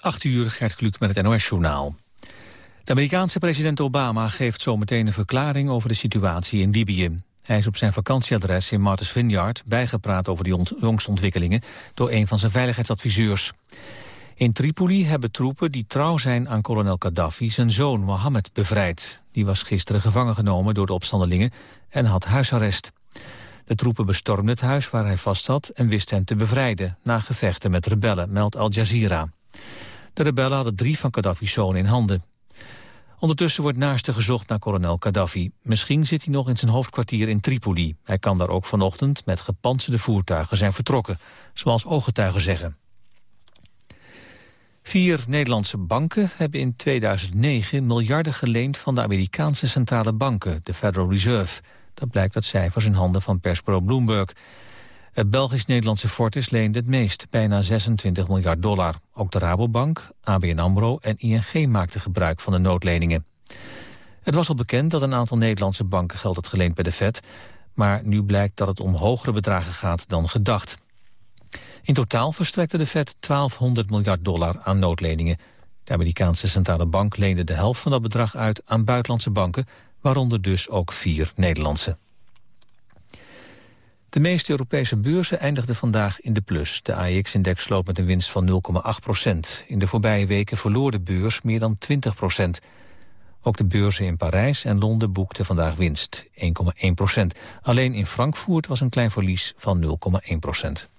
8 uur, Gert Kluk met het NOS-journaal. De Amerikaanse president Obama geeft zometeen een verklaring over de situatie in Libië. Hij is op zijn vakantieadres in Martha's Vineyard bijgepraat over de jongste ontwikkelingen door een van zijn veiligheidsadviseurs. In Tripoli hebben troepen die trouw zijn aan kolonel Gaddafi zijn zoon Mohammed bevrijd. Die was gisteren gevangen genomen door de opstandelingen en had huisarrest. De troepen bestormden het huis waar hij vastzat en wisten hem te bevrijden... na gevechten met rebellen, meldt Al Jazeera. De rebellen hadden drie van Gaddafi's zonen in handen. Ondertussen wordt naaste gezocht naar kolonel Gaddafi. Misschien zit hij nog in zijn hoofdkwartier in Tripoli. Hij kan daar ook vanochtend met gepantserde voertuigen zijn vertrokken, zoals ooggetuigen zeggen. Vier Nederlandse banken hebben in 2009 miljarden geleend van de Amerikaanse centrale banken, de Federal Reserve. Dat blijkt uit cijfers in handen van persbureau Bloomberg. Het Belgisch-Nederlandse Fortis leende het meest, bijna 26 miljard dollar. Ook de Rabobank, ABN AMRO en ING maakten gebruik van de noodleningen. Het was al bekend dat een aantal Nederlandse banken geld had geleend bij de Fed... maar nu blijkt dat het om hogere bedragen gaat dan gedacht. In totaal verstrekte de Fed 1200 miljard dollar aan noodleningen. De Amerikaanse centrale bank leende de helft van dat bedrag uit aan buitenlandse banken waaronder dus ook vier Nederlandse. De meeste Europese beurzen eindigden vandaag in de plus. De AEX-index sloot met een winst van 0,8 procent. In de voorbije weken verloor de beurs meer dan 20 procent. Ook de beurzen in Parijs en Londen boekten vandaag winst, 1,1 procent. Alleen in Frankfurt was een klein verlies van 0,1 procent.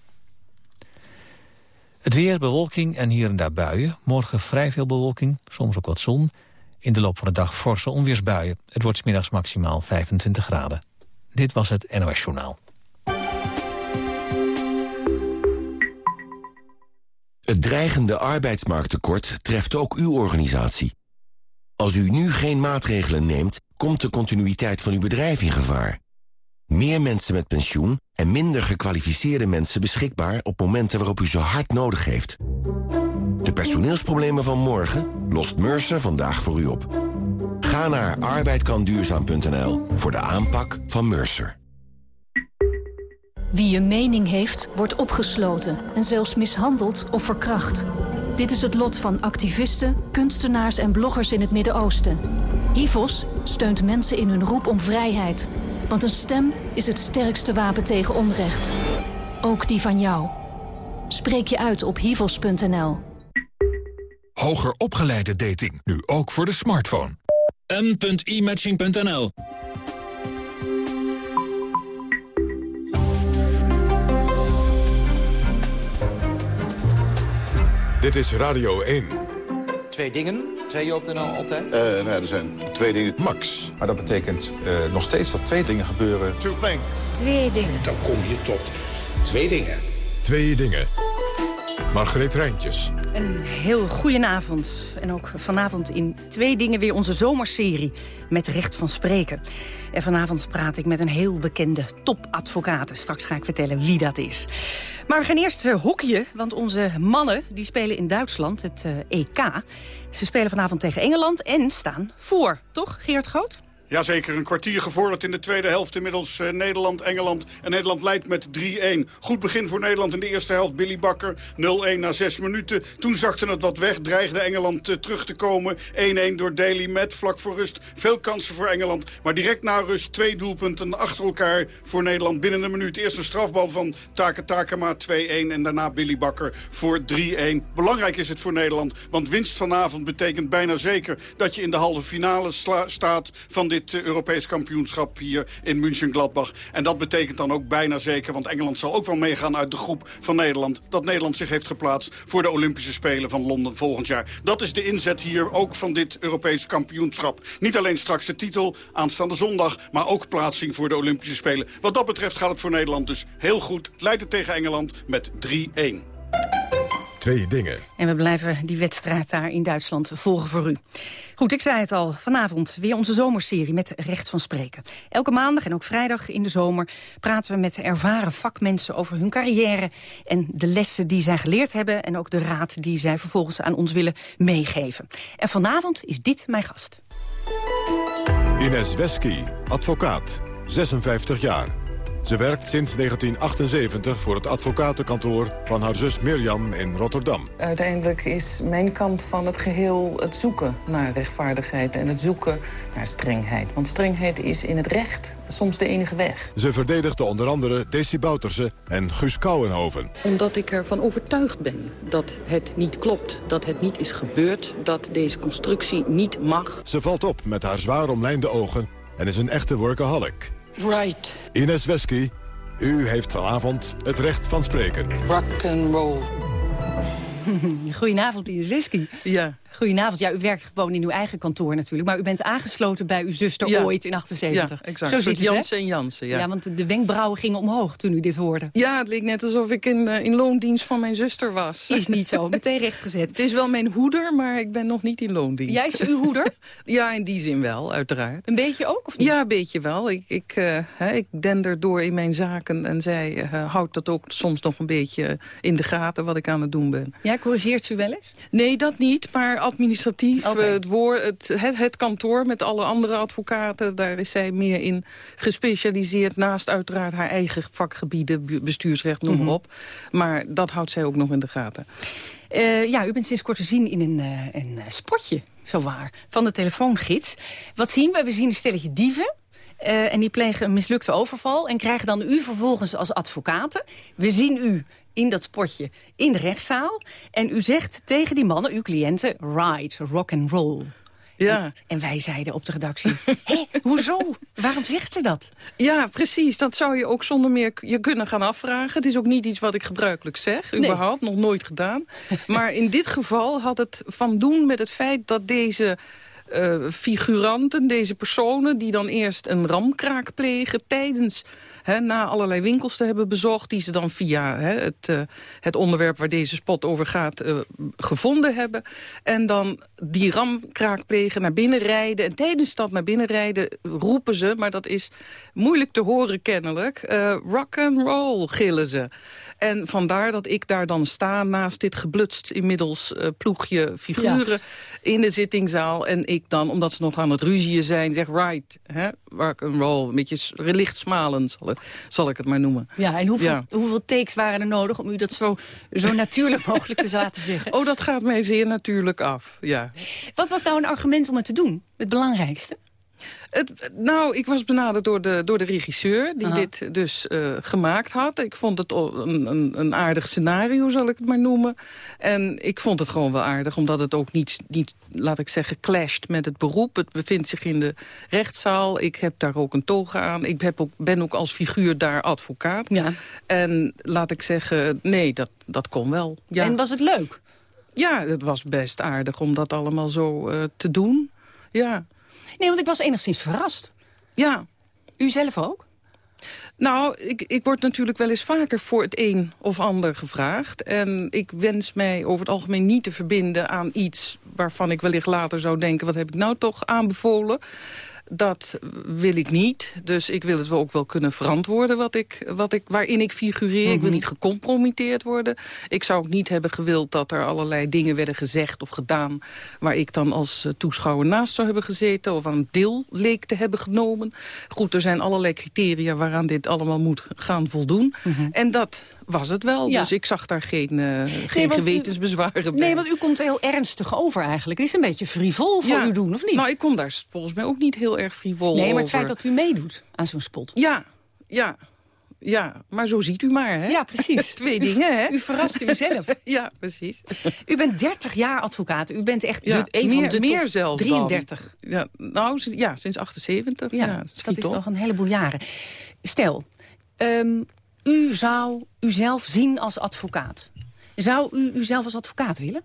Het weer, bewolking en hier en daar buien. Morgen vrij veel bewolking, soms ook wat zon. In de loop van de dag forse onweersbuien. Het wordt smiddags maximaal 25 graden. Dit was het NOS Journaal. Het dreigende arbeidsmarkttekort treft ook uw organisatie. Als u nu geen maatregelen neemt, komt de continuïteit van uw bedrijf in gevaar. Meer mensen met pensioen en minder gekwalificeerde mensen beschikbaar... op momenten waarop u ze hard nodig heeft. De personeelsproblemen van morgen lost Mercer vandaag voor u op. Ga naar arbeidkanduurzaam.nl voor de aanpak van Mercer. Wie een mening heeft, wordt opgesloten en zelfs mishandeld of verkracht. Dit is het lot van activisten, kunstenaars en bloggers in het Midden-Oosten. HIVOS steunt mensen in hun roep om vrijheid. Want een stem is het sterkste wapen tegen onrecht. Ook die van jou. Spreek je uit op hivos.nl. Hoger opgeleide dating, nu ook voor de smartphone. m.imatching.nl Dit is Radio 1. Twee dingen, zei je op de NL altijd? Uh, nou ja, er zijn twee dingen. Max. Maar dat betekent uh, nog steeds dat twee dingen gebeuren. Two things. Twee dingen. Dan kom je tot twee dingen. Twee dingen. Margreet Rijntjes. Een heel goedenavond. En ook vanavond in Twee Dingen weer onze zomerserie met recht van spreken. En vanavond praat ik met een heel bekende topadvocaat. Straks ga ik vertellen wie dat is. Maar we gaan eerst uh, hockeyen, want onze mannen die spelen in Duitsland, het EK. Ze spelen vanavond tegen Engeland en staan voor, toch Geert Groot? Jazeker, een kwartier gevorderd in de tweede helft. Inmiddels uh, Nederland, Engeland. En Nederland leidt met 3-1. Goed begin voor Nederland in de eerste helft. Billy Bakker 0-1 na 6 minuten. Toen zakte het wat weg. Dreigde Engeland uh, terug te komen. 1-1 door Daly met vlak voor rust. Veel kansen voor Engeland. Maar direct na rust twee doelpunten achter elkaar voor Nederland binnen een minuut. Eerst een strafbal van Take Takema 2-1. En daarna Billy Bakker voor 3-1. Belangrijk is het voor Nederland. Want winst vanavond betekent bijna zeker dat je in de halve finale staat van dit dit Europees kampioenschap hier in München-Gladbach. En dat betekent dan ook bijna zeker, want Engeland zal ook wel meegaan uit de groep van Nederland... dat Nederland zich heeft geplaatst voor de Olympische Spelen van Londen volgend jaar. Dat is de inzet hier ook van dit Europees kampioenschap. Niet alleen straks de titel aanstaande zondag, maar ook plaatsing voor de Olympische Spelen. Wat dat betreft gaat het voor Nederland dus heel goed. Leidt het tegen Engeland met 3-1. Twee dingen. En we blijven die wedstrijd daar in Duitsland volgen voor u. Goed, ik zei het al, vanavond weer onze zomerserie met Recht van Spreken. Elke maandag en ook vrijdag in de zomer praten we met ervaren vakmensen over hun carrière... en de lessen die zij geleerd hebben en ook de raad die zij vervolgens aan ons willen meegeven. En vanavond is dit mijn gast. Ines Wesky, advocaat, 56 jaar. Ze werkt sinds 1978 voor het advocatenkantoor van haar zus Mirjam in Rotterdam. Uiteindelijk is mijn kant van het geheel het zoeken naar rechtvaardigheid... en het zoeken naar strengheid. Want strengheid is in het recht soms de enige weg. Ze verdedigde onder andere Desi Bouterse en Guus Kouwenhoven. Omdat ik ervan overtuigd ben dat het niet klopt, dat het niet is gebeurd... dat deze constructie niet mag. Ze valt op met haar zwaar omlijnde ogen en is een echte workaholic. Right. Ines Wesky, u heeft vanavond het recht van spreken. Rock and roll. Goedenavond, Ines Wesky. Ja. Goedenavond. Ja, u werkt gewoon in uw eigen kantoor natuurlijk. Maar u bent aangesloten bij uw zuster ooit in 78. Ja, exact. Zo het, Jansen en Jansen, ja. ja. want de wenkbrauwen gingen omhoog toen u dit hoorde. Ja, het leek net alsof ik in, uh, in loondienst van mijn zuster was. Is niet zo, meteen rechtgezet. Het is wel mijn hoeder, maar ik ben nog niet in loondienst. Jij is uw hoeder? ja, in die zin wel, uiteraard. Een beetje ook, of niet? Ja, een beetje wel. Ik, ik, uh, hè, ik dender door in mijn zaken en zij uh, houdt dat ook soms nog een beetje in de gaten wat ik aan het doen ben. Ja, corrigeert ze wel eens? Nee, dat niet, maar administratief Okay. Het, woord, het, het, het, kantoor met alle andere advocaten... daar is zij meer in gespecialiseerd... naast uiteraard haar eigen vakgebieden, bestuursrecht, noem maar mm -hmm. op. Maar dat houdt zij ook nog in de gaten. Uh, ja, u bent sinds kort te zien in een, uh, een spotje, zowaar, van de telefoongids. Wat zien we? We zien een stelletje dieven. Uh, en die plegen een mislukte overval en krijgen dan u vervolgens als advocaten. We zien u in dat spotje in de rechtszaal. En u zegt tegen die mannen, uw cliënten, right, rock and roll. Ja. En, en wij zeiden op de redactie, hé, hoezo? Waarom zegt ze dat? Ja, precies. Dat zou je ook zonder meer je kunnen gaan afvragen. Het is ook niet iets wat ik gebruikelijk zeg, Nee. überhaupt, nog nooit gedaan. maar in dit geval had het van doen met het feit dat deze... Uh, figuranten, deze personen, die dan eerst een ramkraak plegen... tijdens, na allerlei winkels te hebben bezocht... die ze dan via het, uh, het onderwerp waar deze spot over gaat uh, gevonden hebben. En dan die ramkraak plegen, naar binnen rijden. En tijdens dat naar binnen rijden roepen ze... maar dat is moeilijk te horen kennelijk... rock and roll gillen ze. En vandaar dat ik daar dan sta naast dit geblutst inmiddels uh, ploegje figuren ja. in de zittingzaal. En ik dan, omdat ze nog aan het ruzieën zijn, zeg right, hè, rock and roll. Een beetje licht smalend zal, het, zal ik het maar noemen. Ja, en hoeveel, ja. hoeveel takes waren er nodig om u dat zo, zo natuurlijk mogelijk te laten zeggen? Oh, dat gaat mij zeer natuurlijk af, ja. Wat was nou een argument om het te doen? Het belangrijkste? Het, nou, ik was benaderd door de, door de regisseur die Aha. dit dus uh, gemaakt had. Ik vond het een, een, een, aardig scenario, zal ik het maar noemen. En ik vond het gewoon wel aardig, omdat het ook niet, niet laat ik zeggen, clasht met het beroep. Het bevindt zich in de rechtszaal. Ik heb daar ook een toga aan. Ik heb ook, ben ook als figuur daar advocaat. Ja. En laat ik zeggen, nee, dat, dat kon wel. Ja. En was het leuk? Ja, het was best aardig om dat allemaal zo uh, te doen. Ja. Nee, want ik was enigszins verrast. Ja. U zelf ook? Nou, ik, ik word natuurlijk wel eens vaker voor het een of ander gevraagd. En ik wens mij over het algemeen niet te verbinden aan iets... waarvan ik wellicht later zou denken, wat heb ik nou toch aanbevolen? Dat wil ik niet. Dus ik wil het wel ook wel kunnen verantwoorden wat ik, wat ik, waarin ik figureer. Mm -hmm. Ik wil niet gecompromitteerd worden. Ik zou ook niet hebben gewild dat er allerlei dingen werden gezegd of gedaan... waar ik dan als toeschouwer naast zou hebben gezeten... of aan deel leek te hebben genomen. Goed, er zijn allerlei criteria waaraan dit allemaal moet gaan voldoen. Mm -hmm. En dat was het wel. Ja. Dus ik zag daar geen, uh, geen nee, gewetensbezwaren u, bij. Nee, want u komt heel ernstig over eigenlijk. Het is een beetje frivol voor ja. u doen, of niet? Nou, ik kom daar volgens mij ook niet heel erg frivol Nee, maar het over. feit dat u meedoet aan zo'n spot. Ja, ja. Ja, maar zo ziet u maar, hè? Ja, precies. Twee u, dingen, hè? U verrast uzelf. ja, precies. U bent 30 jaar advocaat. U bent echt ja, de, een meer, van de meer zelfs 33. Dan. Ja, nou, ja, sinds 78. Ja, ja dat, dat is op. toch een heleboel jaren. Stel, um, u zou uzelf zien als advocaat. Zou u uzelf als advocaat willen?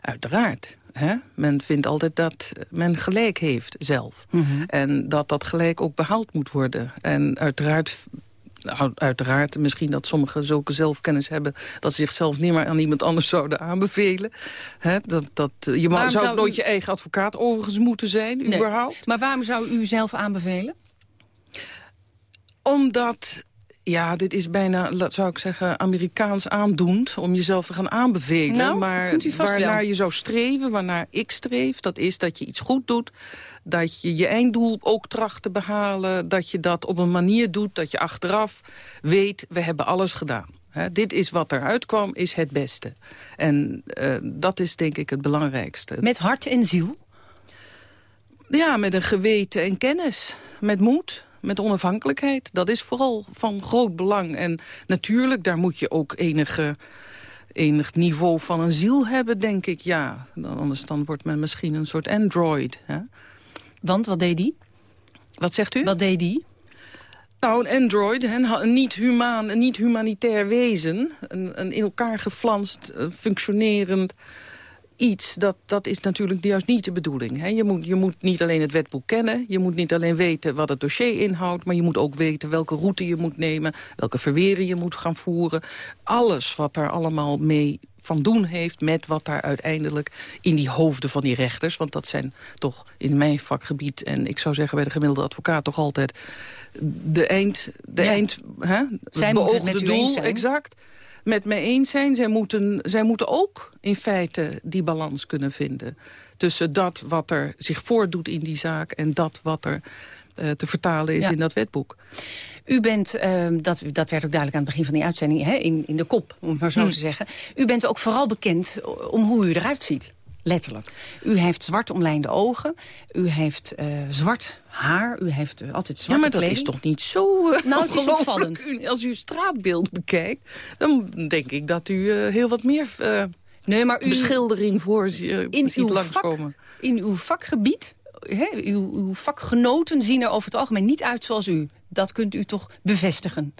Uiteraard. Hè? Men vindt altijd dat men gelijk heeft zelf. Mhm. Mm -hmm. En dat dat gelijk ook behaald moet worden. En uiteraard nou, uiteraard, misschien dat sommigen zulke zelfkennis hebben... dat ze zichzelf niet meer aan iemand anders zouden aanbevelen. Dat, dat, je zou, zou nooit u... je eigen advocaat overigens moeten zijn, nee. überhaupt. Maar waarom zou u zelf aanbevelen? Omdat Ja, dit is bijna, zou ik zeggen, Amerikaans aandoend... om jezelf te gaan aanbevelen. Nou, maar waarnaar wel. je zou streven, waarnaar ik streef... dat is dat je iets goed doet, dat je je einddoel ook tracht te behalen... dat je dat op een manier doet dat je achteraf weet... we hebben alles gedaan. Dit is wat eruit kwam, is het beste. En eh, dat is denk ik het belangrijkste. Met hart en ziel? Ja, met een geweten en kennis. Met moed, met onafhankelijkheid. Dat is vooral van groot belang. En natuurlijk, daar moet je ook enige, enig niveau van een ziel hebben, denk ik. Ja, dan, anders dan wordt men misschien een soort android. Hè? Want, wat deed die? Wat zegt u? Wat deed die? Nou, een android, een, een niet humaan, een niet humanitair wezen. Een, een in elkaar geflanst, eh, functionerend iets, dat, dat is natuurlijk juist niet de bedoeling. Hè. Je, moet, je moet niet alleen het wetboek kennen, je moet niet alleen weten wat het dossier inhoudt... maar je moet ook weten welke route je moet nemen, welke verweren je moet gaan voeren. Alles wat daar allemaal mee van doen heeft met wat daar uiteindelijk in die hoofden van die rechters... want dat zijn toch in mijn vakgebied en ik zou zeggen bij de gemiddelde advocaat toch altijd de eind, de Ja. eind hè, Zij het met doel, exact, met mij eens zijn. Zij moeten, zij moeten ook in feite die balans kunnen vinden. Tussen dat wat er zich voordoet in die zaak... en dat wat er eh, te vertalen is Ja. in dat wetboek. U bent, ehm, dat, dat werd ook duidelijk aan het begin van die uitzending... Hè, in, in de kop, om het maar zo Hmm. te zeggen. U bent ook vooral bekend om hoe u eruit ziet. Letterlijk. U heeft zwart omlijnde ogen. U heeft eh, zwart haar. U heeft eh, altijd zwarte Ja, maar dat kleding. is toch niet zo eh, Nou, het is opvallend. U- Als u straatbeeld bekijkt, dan denk ik dat u heel wat meer Nee, maar u, beschildering voor in ziet uw, vak, langskomen. in uw vakgebied... Hè, uw, uw vakgenoten zien er over het algemeen niet uit zoals u. Dat kunt u toch bevestigen?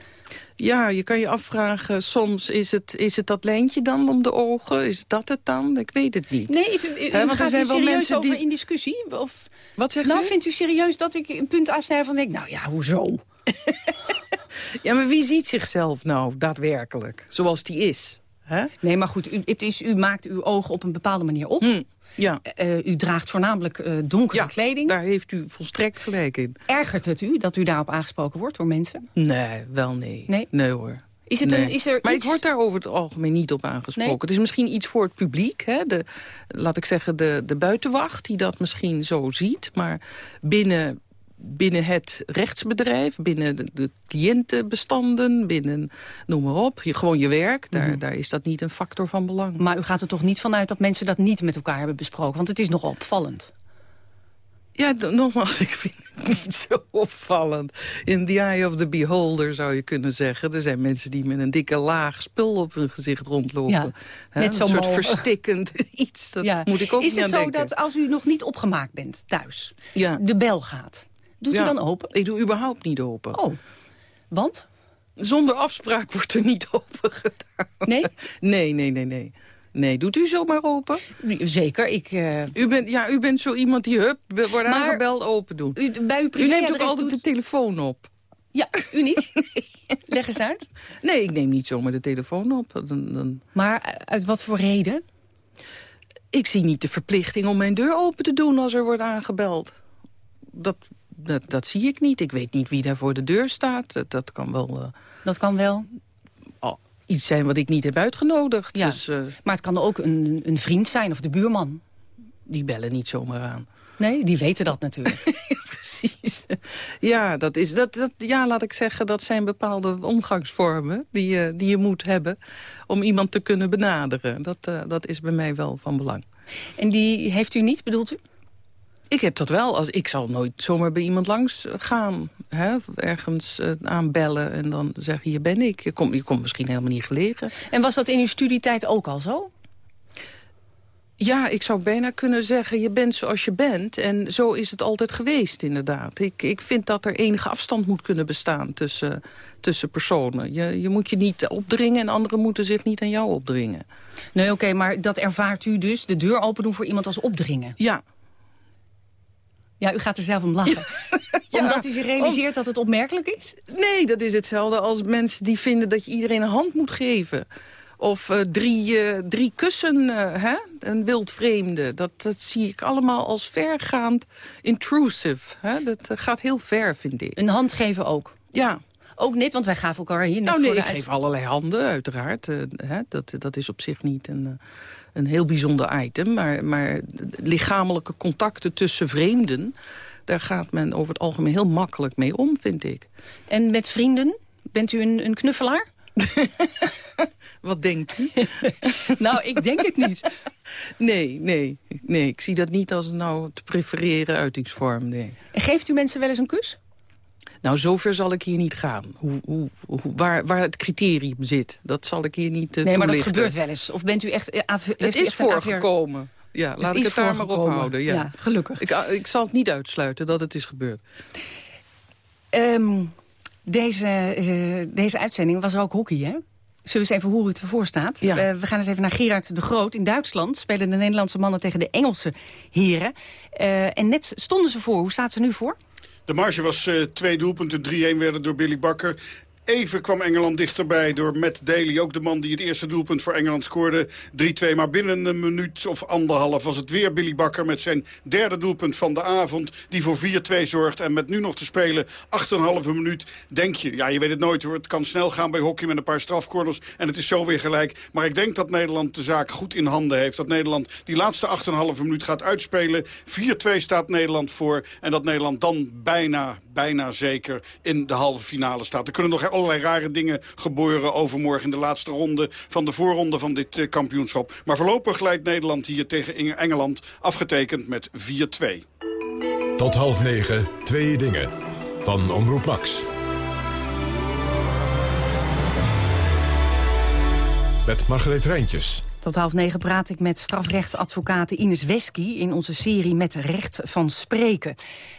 Ja, je kan je afvragen, soms is het, is het dat lijntje dan om de ogen? Is dat het dan? Ik weet het niet. Nee, u, u, u Hè, want er zijn wel serieus mensen over die- in discussie? Of, Wat zegt nou, u? vindt u serieus dat ik een punt aansnij van denk... nou ja, hoezo? Ja, maar wie ziet zichzelf nou daadwerkelijk zoals die is? Hè? Nee, maar goed, u, het is, u maakt uw ogen op een bepaalde manier op. Hm, ja. Eh, u draagt voornamelijk eh, donkere ja, kleding. daar heeft u volstrekt gelijk in. Ergert het u dat u daarop aangesproken wordt door mensen? Nee, wel nee. Nee? hoor. Is, het Nee. een, is er Maar iets... ik word daar over het algemeen niet op aangesproken. Nee? Het is misschien iets voor het publiek. Hè? De, laat ik zeggen, de, de buitenwacht die dat misschien zo ziet. Maar binnen, binnen het rechtsbedrijf, binnen de, de cliëntenbestanden... binnen, noem maar op, je, gewoon je werk... Daar, Mhm. daar is dat niet een factor van belang. Maar u gaat er toch niet vanuit dat mensen dat niet met elkaar hebben besproken? Want het is nogal opvallend. Ja, nogmaals, ik vind het niet zo opvallend. In the eye of the beholder zou je kunnen zeggen. Er zijn mensen die met een dikke laag spul op hun gezicht rondlopen. Ja, Hè, net een soort verstikkend iets. Dat Ja. moet ik ook is het zo denken. dat als u nog niet opgemaakt bent thuis, Ja. de bel gaat, doet u dan open? Ik doe überhaupt niet open. Oh, want? Zonder afspraak wordt er niet open gedaan. Nee? Nee, nee, nee, nee. Nee, doet u zomaar open? Zeker, ik... eh, U bent, ja, u bent zo iemand die, hup, Maar- aangebeld, open doen. u, bij uw U neemt ook altijd de telefoon op. Ja, u niet? Leg eens uit. Nee, ik neem niet zomaar de telefoon op. Dan, dan... Maar uit wat voor reden? Ik zie niet de verplichting om mijn deur open te doen als er wordt aangebeld. Dat, dat, dat zie ik niet. Ik weet niet wie daar voor de deur staat. Dat, dat kan wel eh, Dat kan wel. iets zijn wat ik niet heb uitgenodigd. Ja. Dus eh, Maar het kan ook een, een vriend zijn of de buurman. die bellen niet zomaar aan. Nee, die weten dat natuurlijk. Precies. Ja, dat is, dat, dat, ja, laat ik zeggen, dat zijn bepaalde omgangsvormen die je, die je moet hebben om iemand te kunnen benaderen. Dat, eh, dat is bij mij wel van belang. En die heeft u niet, bedoelt u? Ik heb dat wel. Als, ik zal nooit zomaar bij iemand langs gaan. Hè, ergens eh, aanbellen en dan zeggen, hier ben ik. Je komt je komt misschien helemaal niet gelegen. En was dat in uw studietijd ook al zo? Ja, ik zou bijna kunnen zeggen, je bent zoals je bent. En zo is het altijd geweest, inderdaad. Ik, ik vind dat er enige afstand moet kunnen bestaan tussen, tussen personen. Je, je moet je niet opdringen en anderen moeten zich niet aan jou opdringen. Nee, oké, maar dat ervaart u dus, de deur open doen voor iemand als opdringen. Ja, Ja, u gaat er zelf om lachen. Omdat u zich realiseert dat het opmerkelijk is? Nee, dat is hetzelfde als mensen die vinden dat je iedereen een hand moet geven. Of eh, drie, eh, drie kussen, eh, hè? een wildvreemde. Dat, dat zie ik allemaal als vergaand intrusive. Hè? Dat gaat heel ver, vind ik. Een hand geven ook? Ja, ook net, want wij gaven elkaar hier net nou, nee, voor de ik uit- geef allerlei handen, uiteraard. Hè, dat, dat is op zich niet een, een heel bijzonder item. Maar, maar lichamelijke contacten tussen vreemden... daar gaat men over het algemeen heel makkelijk mee om, vind ik. En met vrienden? Bent u een, een knuffelaar? Wat denkt u? nou, ik denk het niet. Nee, nee, nee, ik zie dat niet als een nou te prefereren uitingsvorm, nee. En geeft u mensen wel eens een kus? Nou, zover zal ik hier niet gaan. Hoe, hoe, hoe- waar, waar het criterium zit, dat zal ik hier niet uh, Nee, maar dat gebeurt wel eens. Of bent u echt... eh, Het is voorgekomen. Ja, Het laat ik het daar maar op houden. Ja. Ja, gelukkig. Ik, ah, ik zal het niet uitsluiten dat het is gebeurd. Ehm, deze, eh, deze uitzending was ook hockey, hè? Zullen we eens even hoe het ervoor staat? Ja. Eh, we gaan eens even naar Gerard de Groot. In Duitsland spelen de Nederlandse mannen tegen de Engelse heren. Eh, en net stonden ze voor. Hoe staat ze nu voor? De marge was eh, twee doelpunten. 3-1 werden door Billy Bakker. Even kwam Engeland dichterbij door Matt Daly. Ook de man die het eerste doelpunt voor Engeland scoorde. 3-2, maar binnen een minuut of anderhalf was het weer Billy Bakker... met zijn derde doelpunt van de avond. Die voor 4-2 zorgt. En met nu nog te spelen, 8,5 minuut, denk je... Ja, je weet het nooit hoor. Het kan snel gaan bij hockey met een paar strafcorners. En het is zo weer gelijk. Maar ik denk dat Nederland de zaak goed in handen heeft. Dat Nederland die laatste 8,5 minuut gaat uitspelen. 4-2 staat Nederland voor. En dat Nederland dan bijna, bijna zeker in de halve finale staat. Er kunnen nog allerlei rare dingen gebeuren overmorgen... in de laatste ronde van de voorronde van dit eh, kampioenschap. Maar voorlopig leidt Nederland hier tegen Eng- Engeland... afgetekend met 4-2. Tot half negen, twee dingen. Van Omroep Max. Met Margreet Rijntjes. Tot half negen praat ik met strafrechtadvocaat Ines Wesky... in onze serie Met Recht van Spreken.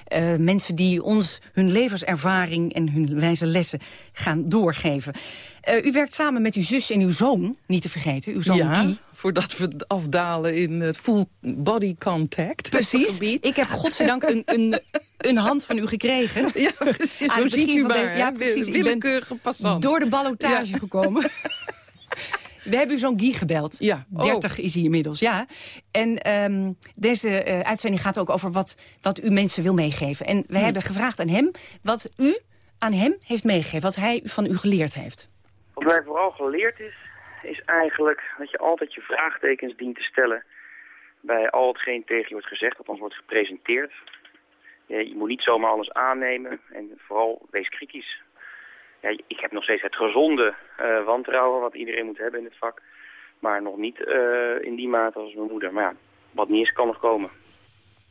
Eh, mensen die ons hun levenservaring en hun wijze lessen gaan doorgeven. Eh, u werkt samen met uw zus en uw zoon, niet te vergeten. Uw zoon ja, voordat we afdalen in het full body contact. Precies. Ik heb godzijdank een, een, een hand van u gekregen. Ja, precies. Zo ziet u de- maar. Ja, precies. Ik ben Willekeurige passant. Door de ballotage gekomen. We hebben uw zoon Guy gebeld. Ja. Oh. 30 is hij inmiddels, ja. En ehm, deze eh, uitzending gaat ook over wat, wat u mensen wil meegeven. En wij Hm. hebben gevraagd aan hem wat u aan hem heeft meegegeven. Wat hij van u geleerd heeft. Wat mij vooral geleerd is, is eigenlijk dat je altijd je vraagtekens dient te stellen bij al hetgeen tegen je wordt gezegd, dat ons wordt gepresenteerd. Je, je moet niet zomaar alles aannemen en vooral wees kritisch. Ja, ik heb nog steeds het gezonde eh, wantrouwen wat iedereen moet hebben in het vak, maar nog niet eh, in die mate als mijn moeder. Maar ja, wat niet is, kan nog komen.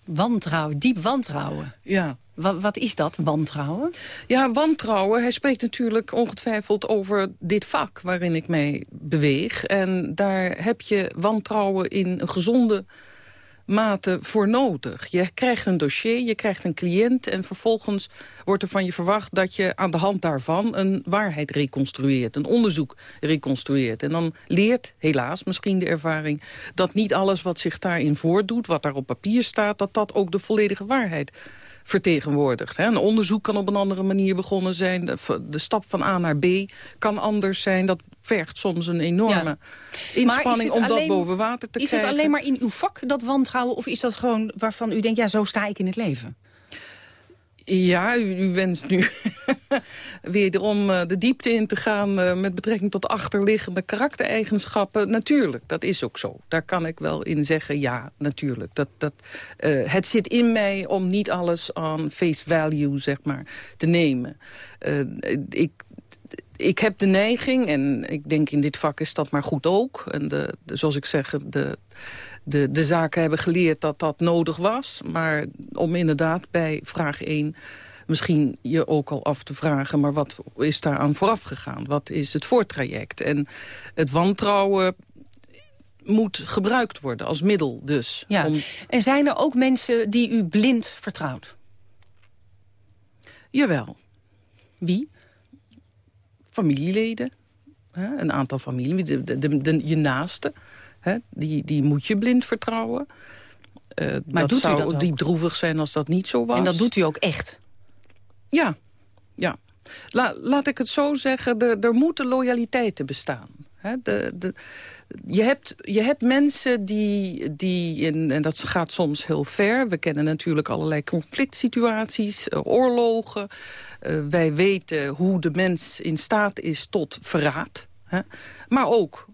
Wantrouwen, diep wantrouwen. Ja. Wat, wat is dat, wantrouwen? Ja, wantrouwen. Hij spreekt natuurlijk ongetwijfeld over dit vak waarin ik mij beweeg. En daar heb je wantrouwen in een gezonde mate voor nodig. Je krijgt een dossier, je krijgt een cliënt... en vervolgens wordt er van je verwacht dat je aan de hand daarvan... een waarheid reconstrueert, een onderzoek reconstrueert. En dan leert, helaas misschien de ervaring... dat niet alles wat zich daarin voordoet, wat daar op papier staat... dat dat ook de volledige waarheid vertegenwoordigt. Een onderzoek kan op een andere manier begonnen zijn. De, stap van A naar B kan anders zijn. Dat vergt soms een enorme is inspanning om dat boven water te Is krijgen. het alleen maar in uw vak, dat wantrouwen? Of is dat gewoon waarvan u denkt, ja, zo sta ik in het leven? Ja, u, wenst nu wederom eh, de diepte in te gaan... eh, met betrekking tot achterliggende karaktereigenschappen. Natuurlijk, dat is ook zo. Daar kan ik wel in zeggen, ja, natuurlijk. Dat, dat, eh, het zit in mij om niet alles aan face value, zeg maar, te nemen. Ik, ik heb de neiging, en ik denk in dit vak is dat maar goed ook... en de, de- zoals ik zeg, de, de, de zaken hebben geleerd dat dat nodig was. Maar om inderdaad bij vraag 1 misschien je ook al af te vragen... maar wat is daar aan vooraf gegaan? Wat is het voortraject? En het wantrouwen moet gebruikt worden als middel dus. Ja. Om, En zijn er ook mensen die u blind vertrouwt? jawel, Wie? Familieleden. Hè, een aantal familie, de, de, je naaste. Hè, die, die moet je blind vertrouwen. Eh, Maar dat doet u zou dat ook? diep droevig zijn als dat niet zo was. En dat doet u ook echt? Ja, ja. La, laat ik het zo zeggen, er, er moeten loyaliteiten bestaan. De, de, je, hebt, je hebt mensen die, die in, en dat gaat soms heel ver. We kennen natuurlijk allerlei conflict situaties, eh, oorlogen. Uh, wij weten hoe de mens in staat is tot verraad. Maar ook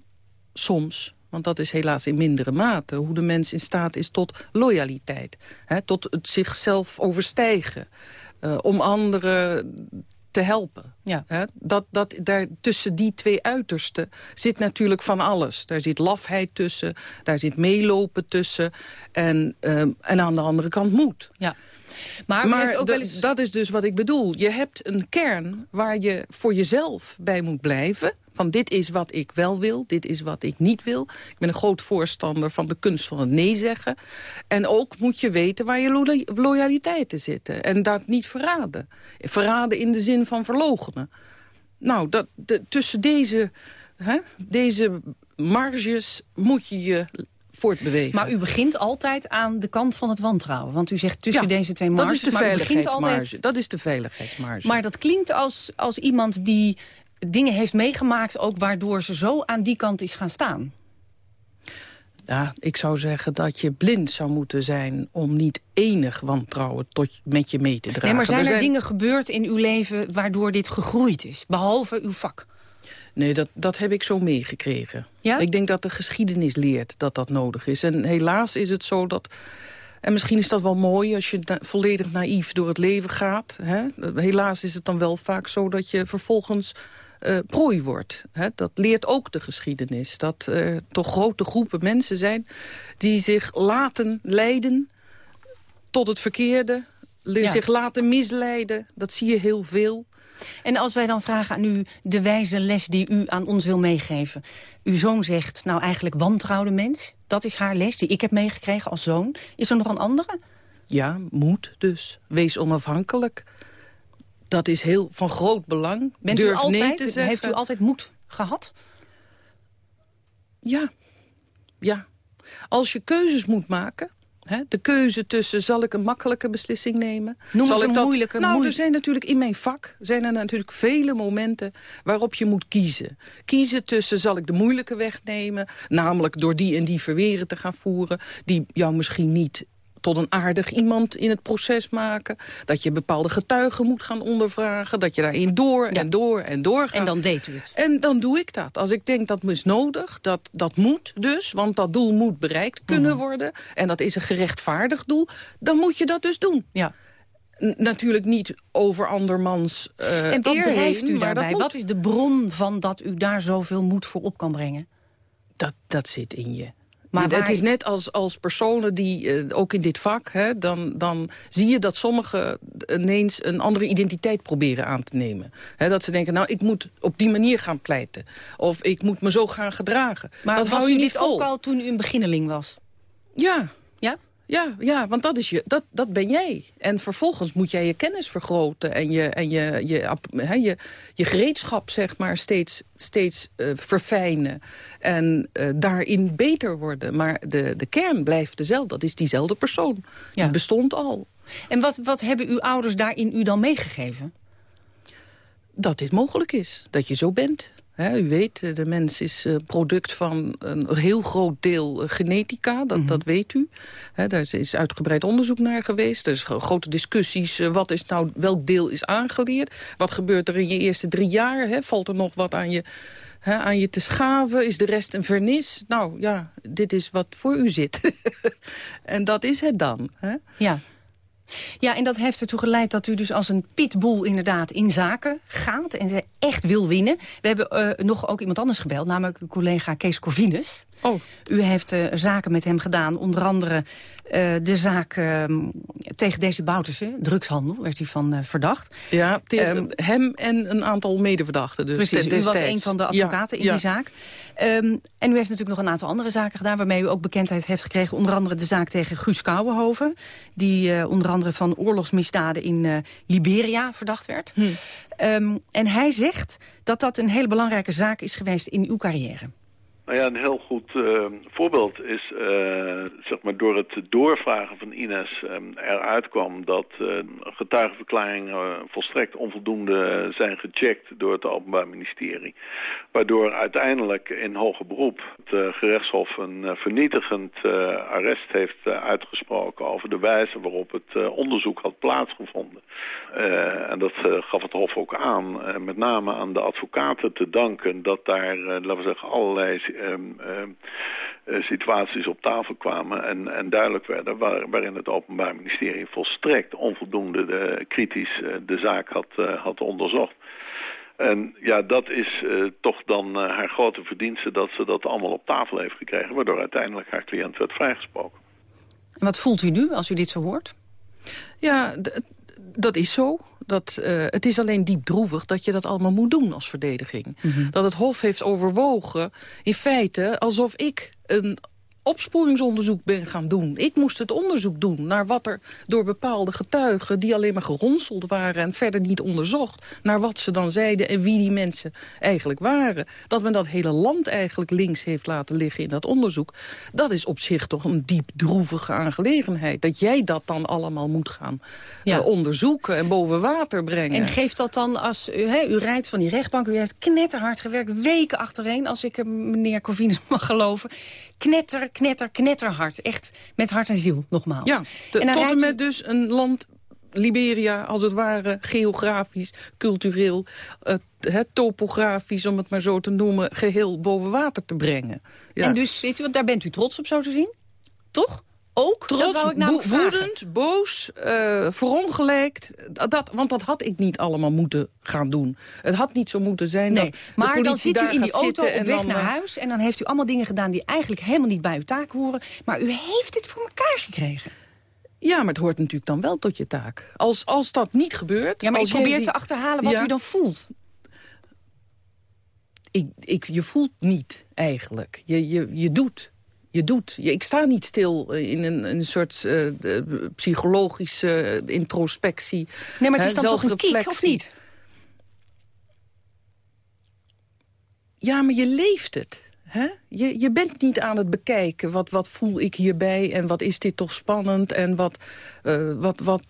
soms want dat is helaas in mindere mate... hoe de mens in staat is tot loyaliteit. Tot het zichzelf overstijgen. Uh, om anderen te helpen. Ja. Hè? Dat, dat, daar, tussen die twee uitersten zit natuurlijk van alles. Daar zit lafheid tussen, daar zit meelopen tussen... en, um, en aan de andere kant moed. Ja. Maar, maar ook wel eens... dat is dus wat ik bedoel. Je hebt een kern waar je voor jezelf bij moet blijven van dit is wat ik wel wil, dit is wat ik niet wil. Ik ben een groot voorstander van de kunst van het nee zeggen. En ook moet je weten waar je lo loyaliteiten zitten. En dat niet verraden. Verraden in de zin van verlogenen. Nou, dat, de, tussen deze, hè, deze marges moet je je voortbewegen. Maar u begint altijd aan de kant van het wantrouwen. Want u zegt tussen deze twee marges. Dat is de veiligheidsmarge. Altijd... Dat is de veiligheidsmarge. Maar dat klinkt als, als iemand die dingen heeft meegemaakt... ook waardoor ze zo aan die kant is gaan staan? Ja, ik zou zeggen dat je blind zou moeten zijn... om niet enig wantrouwen tot, met je mee te dragen. Nee, maar zijn er, dingen gebeurd in uw leven... waardoor dit gegroeid is, behalve uw vak? Nee, dat, dat heb ik zo meegekregen. Ja? Ik denk dat de geschiedenis leert dat dat nodig is. En helaas is het zo dat... En misschien is dat wel mooi als je volledig naïef door het leven gaat. Hè? Helaas is het dan wel vaak zo dat je vervolgens uh, prooi wordt. Dat leert ook de geschiedenis. Dat er toch grote groepen mensen zijn die zich laten leiden tot het verkeerde. Zich laten misleiden. Dat zie je heel veel. En als wij dan vragen aan u de wijze les die u aan ons wil meegeven. Uw zoon zegt, nou eigenlijk wantrouwde mens. Dat is haar les die ik heb meegekregen als zoon. Is er nog een andere? Ja, moed dus. Wees onafhankelijk dat is heel van groot belang. Bent Durf u altijd, nee te Heeft u altijd moed gehad? Ja. Ja. Als je keuzes moet maken... Hè, de keuze tussen, zal ik een makkelijke beslissing nemen? Noem zal ik een dat... moeilijke... Nou, er zijn natuurlijk in mijn vak zijn er natuurlijk vele momenten waarop je moet kiezen. Kiezen tussen, zal ik de moeilijke weg nemen? Namelijk door die en die verweren te gaan voeren... die jou misschien niet tot een aardig iemand in het proces maken. Dat je bepaalde getuigen moet gaan ondervragen. Dat je daarin door en door en door gaat. En dan deed u het. En dan doe ik dat. Als ik denk dat is nodig, dat, dat moet dus. Want dat doel moet bereikt kunnen mhm. worden. En dat is een gerechtvaardigd doel. Dan moet je dat dus doen. Ja. natuurlijk niet over andermans uh, En wat drijft u daarbij? Wat is de bron van dat u daar zoveel moed voor op kan brengen? Dat, dat zit in je. Maar het is net als, als personen die, uh, ook in dit vak... Hè, dan, dan zie je dat sommigen ineens een andere identiteit proberen aan te nemen. Hè, dat ze denken, nou, ik moet op die manier gaan pleiten. Of ik moet me zo gaan gedragen. Maar dat hou je niet vol. ook al toen u een beginneling was? Ja. Ja? Ja, ja want dat, is je, dat, dat ben jij. En vervolgens moet jij je kennis vergroten... en je, en je, je, je, je gereedschap zeg maar, steeds, steeds uh, verfijnen. En uh, daarin beter worden. Maar de, de kern blijft dezelfde. Dat is diezelfde persoon. Ja. Die bestond al. En wat, wat hebben uw ouders daarin u dan meegegeven? Dat dit mogelijk is. Dat je zo bent u weet, eh, de mens is uh, product van een heel groot deel uh, genetica, dat, mhm. dat weet u. daar is uitgebreid onderzoek naar geweest. Er zijn grote discussies, wat is nou, welk deel is aangeleerd? Wat gebeurt er in je eerste drie jaar? Valt er nog wat aan je, aan je te schaven? Is de rest een vernis? Nou ja, dit is wat voor u zit. en dat is het dan. Ja. Ja, en dat heeft ertoe geleid dat u dus als een pitbull inderdaad in zaken gaat... en echt wil winnen. We hebben uh, nog ook iemand anders gebeld, namelijk uw collega Kees Corvinus. Oh. U heeft uh, zaken met hem gedaan, onder andere uh, de zaak uh, tegen deze Bouterse, drugshandel, werd hij van verdacht. Ja, um, hem en een aantal medeverdachten. Dus precies, u was een van de advocaten in die zaak. Um, en u heeft natuurlijk nog een aantal andere zaken gedaan... waarmee u ook bekendheid heeft gekregen. Onder andere de zaak tegen Guus Kouwenhoven. Die onder andere van oorlogsmisdaden in Liberia verdacht werd. Hm. Um, en hij zegt dat dat een hele belangrijke zaak is geweest in uw carrière. Nou ja, een heel goed uh, voorbeeld is, uh, zeg maar, door het doorvragen van Ines um, eruit kwam dat uh, getuigenverklaringen volstrekt onvoldoende zijn gecheckt door het Openbaar Ministerie. Waardoor uiteindelijk in hoger beroep het gerechtshof een vernietigend arrest heeft uitgesproken over de wijze waarop het onderzoek had plaatsgevonden. en dat gaf het hof ook aan, met name aan de advocaten te danken, dat daar, laten we zeggen, allerlei um, um, situaties op tafel kwamen en, en duidelijk werden waar, waarin het Openbaar Ministerie volstrekt onvoldoende de, kritisch uh, de zaak had, uh, had onderzocht. En ja, dat is uh, toch dan haar grote verdienste dat ze dat allemaal op tafel heeft gekregen, waardoor uiteindelijk haar cliënt werd vrijgesproken. En wat voelt u nu als u dit zo hoort? Ja, dat is zo. Dat, uh, het is alleen diep droevig dat je dat allemaal moet doen als verdediging. Mm -hmm. Dat het Hof heeft overwogen, in feite, alsof ik een opsporingsonderzoek ben gaan doen. Ik moest het onderzoek doen naar wat er door bepaalde getuigen... die alleen maar geronseld waren en verder niet onderzocht... naar wat ze dan zeiden en wie die mensen eigenlijk waren. Dat men dat hele land eigenlijk links heeft laten liggen in dat onderzoek... dat is op zich toch een diep droevige aangelegenheid. Dat jij dat dan allemaal moet gaan ja. uh, onderzoeken en boven water brengen. En geeft dat dan als... U, he, u rijdt van die rechtbank, u heeft knetterhard gewerkt... weken achtereen, als ik meneer Corvinus mag geloven knetter, knetter, knetterhard. Echt met hart en ziel, nogmaals. Ja, de, en tot en met dus een land Liberia, als het ware, geografisch, cultureel, uh, topografisch, om het maar zo te noemen, geheel boven water te brengen. Ja. En dus, weet u wat, daar bent u trots op zo te zien? Toch? Ook? Trots, bo woedend, boos, uh, verongelijkt. Dat, want dat had ik niet allemaal moeten gaan doen. Het had niet zo moeten zijn nee, dat Maar dan zit u in die auto op weg naar huis... en dan heeft u allemaal dingen gedaan die eigenlijk helemaal niet bij uw taak horen. Maar u heeft het voor elkaar gekregen. Ja, maar het hoort natuurlijk dan wel tot je taak. Als, als dat niet gebeurt... Ja, maar ik probeer te achterhalen wat ja. u dan voelt. Ik, ik, je voelt niet, eigenlijk. Je, je, je doet je doet. Ik sta niet stil in een, een soort uh, psychologische introspectie. Nee, maar het is dan toch een kiek, of niet? Ja, maar je leeft het. Hè? Je, je bent niet aan het bekijken, wat, wat voel ik hierbij... en wat is dit toch spannend en wat... Uh, wat, wat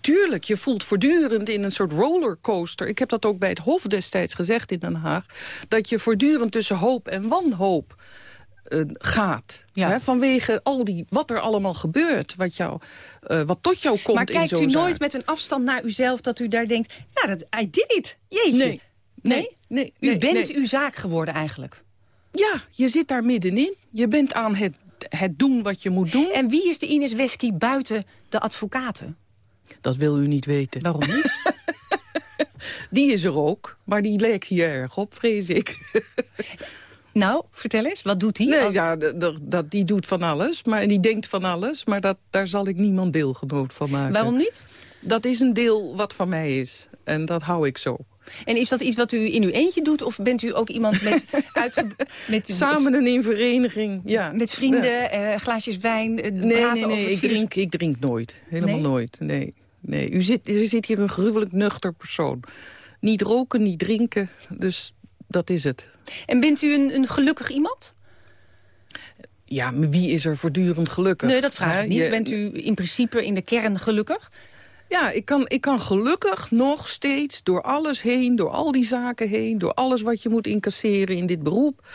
tuurlijk, je voelt voortdurend in een soort rollercoaster. Ik heb dat ook bij het Hof destijds gezegd in Den Haag... dat je voortdurend tussen hoop en wanhoop uh, gaat. Ja. Hè? Vanwege al die, wat er allemaal gebeurt, wat, jou, uh, wat tot jou komt maar in zo'n kijkt u nooit met een afstand naar uzelf dat u daar denkt... nou, dat, I did it, jeetje. Nee, nee, nee. U nee, bent nee. uw zaak geworden eigenlijk. Ja, je zit daar middenin. Je bent aan het, het doen wat je moet doen. En wie is de Ines Wesky buiten de advocaten? Dat wil u niet weten. Waarom niet? die is er ook, maar die lijkt hier erg op, vrees ik. Nou, vertel eens, wat doet hij? Nee, als... ja, dat, die doet van alles, maar die denkt van alles. Maar dat, daar zal ik niemand deelgenoot van maken. Waarom niet? Dat is een deel wat van mij is. En dat hou ik zo. En is dat iets wat u in uw eentje doet? Of bent u ook iemand met... met Samen en in vereniging, ja. Met vrienden, ja. uh, glaasjes wijn, uh, nee, praten nee, nee, ik drink, ik drink nooit. Helemaal nee? nooit, nee. nee. U, zit, u zit hier een gruwelijk nuchter persoon. Niet roken, niet drinken, dus dat is het. En bent u een, een gelukkig iemand? Ja, maar wie is er voortdurend gelukkig? Nee, dat vraag ik niet. Bent u in principe in de kern gelukkig? Ja, ik kan, ik kan gelukkig nog steeds door alles heen, door al die zaken heen... door alles wat je moet incasseren in dit beroep...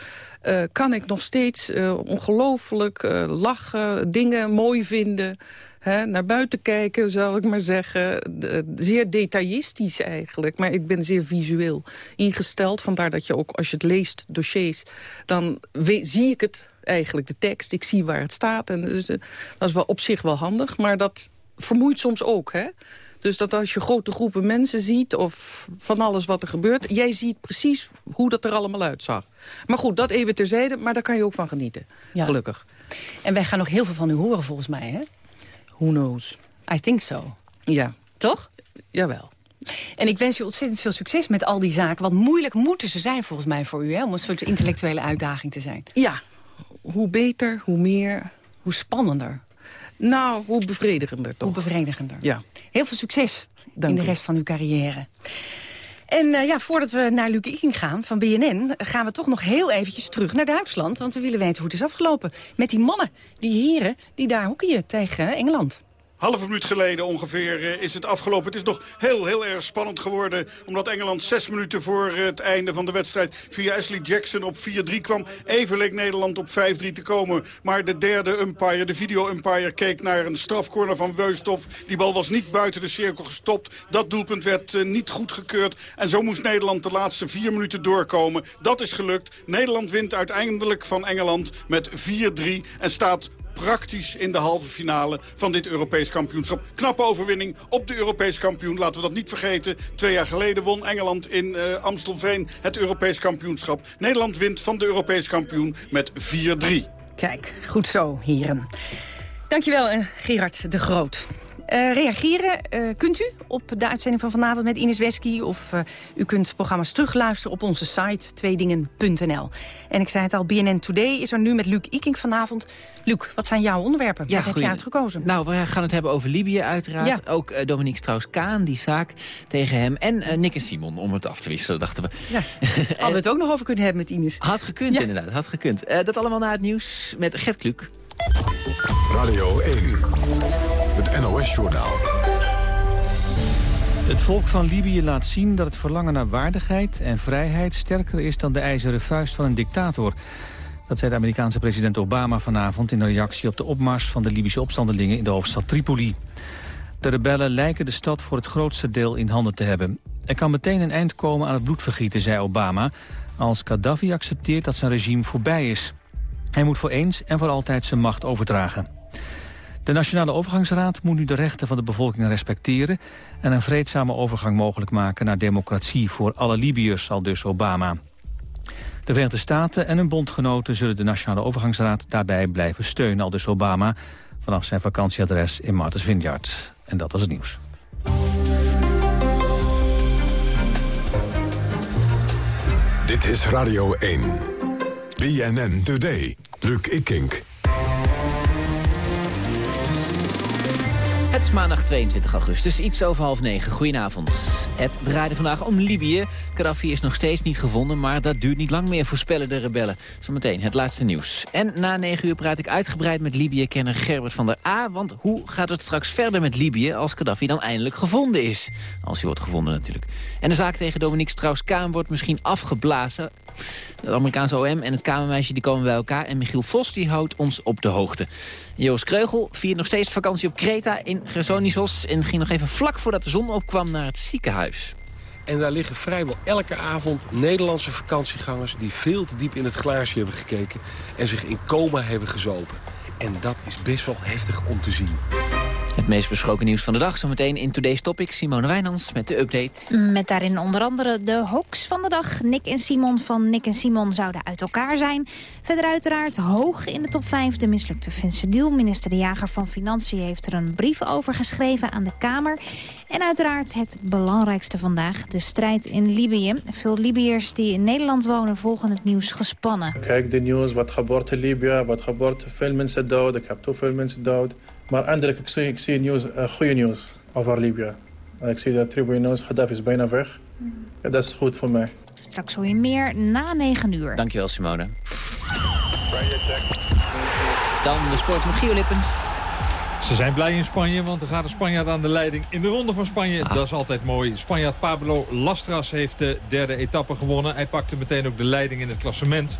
Uh, kan ik nog steeds uh, ongelooflijk uh, lachen, dingen mooi vinden... Hè, naar buiten kijken, zal ik maar zeggen. Zeer detailistisch eigenlijk, maar ik ben zeer visueel ingesteld. Vandaar dat je ook, als je het leest, dossiers... dan zie ik het eigenlijk, de tekst. Ik zie waar het staat. En dus, dat is wel op zich wel handig, maar dat vermoeit soms ook, hè? Dus dat als je grote groepen mensen ziet of van alles wat er gebeurt... jij ziet precies hoe dat er allemaal uitzag. Maar goed, dat even terzijde, maar daar kan je ook van genieten. Ja. Gelukkig. En wij gaan nog heel veel van u horen volgens mij, hè? Who knows? I think so. Ja. Toch? Jawel. En ik wens u ontzettend veel succes met al die zaken. Want moeilijk moeten ze zijn volgens mij voor u, hè? Om een soort intellectuele uitdaging te zijn. Ja. Hoe beter, hoe meer... Hoe spannender. Nou, hoe bevredigender toch. Hoe bevredigender. Ja. Heel veel succes Dank in de u. rest van uw carrière. En uh, ja, voordat we naar Luc Iking gaan van BNN... gaan we toch nog heel eventjes terug naar Duitsland. Want we willen weten hoe het is afgelopen. Met die mannen, die heren, die daar hockeyen tegen Engeland halve minuut geleden ongeveer eh, is het afgelopen. Het is nog heel, heel erg spannend geworden. Omdat Engeland zes minuten voor het einde van de wedstrijd... via Ashley Jackson op 4-3 kwam. Even leek Nederland op 5-3 te komen. Maar de derde umpire, de video-umpire, keek naar een strafcorner van Weustof. Die bal was niet buiten de cirkel gestopt. Dat doelpunt werd uh, niet goedgekeurd. En zo moest Nederland de laatste vier minuten doorkomen. Dat is gelukt. Nederland wint uiteindelijk van Engeland met 4-3 en staat praktisch in de halve finale van dit Europees kampioenschap. Knappe overwinning op de Europees kampioen. Laten we dat niet vergeten. Twee jaar geleden won Engeland in uh, Amstelveen het Europees kampioenschap. Nederland wint van de Europees kampioen met 4-3. Kijk, goed zo, heren. Dankjewel, uh, Gerard de Groot. Uh, reageren uh, kunt u op de uitzending van vanavond met Ines Wesky... of uh, u kunt programma's terugluisteren op onze site tweedingen.nl. En ik zei het al, BNN Today is er nu met Luc Iking vanavond. Luc, wat zijn jouw onderwerpen? Ja, wat heb je uitgekozen? Nou, we gaan het hebben over Libië uiteraard. Ja. Ook Dominique Strauss-Kaan, die zaak tegen hem. En Nick en Simon, om het af te wisselen, dachten we. Ja. Hadden we het ook nog over kunnen hebben met Ines? Had gekund, ja. inderdaad. Had gekund. dat allemaal na het nieuws met Gert Kluk. Radio 1. NOS-journaal. Het volk van Libië laat zien dat het verlangen naar waardigheid en vrijheid... sterker is dan de ijzeren vuist van een dictator. Dat zei de Amerikaanse president Obama vanavond... in een reactie op de opmars van de Libische opstandelingen in de hoofdstad Tripoli. De rebellen lijken de stad voor het grootste deel in handen te hebben. Er kan meteen een eind komen aan het bloedvergieten, zei Obama... als Gaddafi accepteert dat zijn regime voorbij is. Hij moet voor eens en voor altijd zijn macht overdragen. De Nationale Overgangsraad moet nu de rechten van de bevolking respecteren... en een vreedzame overgang mogelijk maken naar democratie voor alle Libiërs, al dus Obama. De Verenigde Staten en hun bondgenoten zullen de Nationale Overgangsraad daarbij blijven steunen, al dus Obama, vanaf zijn vakantieadres in Martha's Vineyard. En dat was het nieuws. Dit is Radio 1. BNN Today. Luc Ikink. Het is maandag 22 augustus, iets over half negen. Goedenavond. Het draaide vandaag om Libië. Gaddafi is nog steeds niet gevonden, maar dat duurt niet lang meer, voorspellen de rebellen. Zometeen het laatste nieuws. En na negen uur praat ik uitgebreid met Libië-kenner Gerbert van der A. Want hoe gaat het straks verder met Libië als Gaddafi dan eindelijk gevonden is? Als hij wordt gevonden natuurlijk. En de zaak tegen Dominique Strauss-Kaan wordt misschien afgeblazen. Het Amerikaanse OM en het kamermeisje die komen bij elkaar. En Michiel Vos die houdt ons op de hoogte. Joost Kreugel viert nog steeds vakantie op Kreta in Gersonisos... en ging nog even vlak voordat de zon opkwam naar het ziekenhuis. En daar liggen vrijwel elke avond Nederlandse vakantiegangers... die veel te diep in het glaasje hebben gekeken en zich in coma hebben gezopen. En dat is best wel heftig om te zien. Het meest besproken nieuws van de dag. Zometeen in Today's Topic. Simone Wijnands met de update. Met daarin onder andere de hoax van de dag. Nick en Simon van Nick en Simon zouden uit elkaar zijn. Verder uiteraard hoog in de top 5 de mislukte Deal. Minister De Jager van Financiën heeft er een brief over geschreven aan de Kamer. En uiteraard het belangrijkste vandaag, de strijd in Libië. Veel Libiërs die in Nederland wonen volgen het nieuws gespannen. Kijk de nieuws, wat gebeurt in Libië, wat gebeurt, veel mensen dood. Ik heb te veel mensen dood. Maar eindelijk, ik zie, ik zie nieuws, uh, goede nieuws over Libië. Ik zie dat Tribune Gaddafi is bijna weg. Ja, dat is goed voor mij. Straks hoor je meer na 9 uur. Dankjewel, Simone. Dan de sport met Gio Lippens. Ze zijn blij in Spanje, want er gaat een Spanjaard aan de leiding in de ronde van Spanje. Ah. Dat is altijd mooi. Spanjaard Pablo Lastras heeft de derde etappe gewonnen. Hij pakte meteen ook de leiding in het klassement.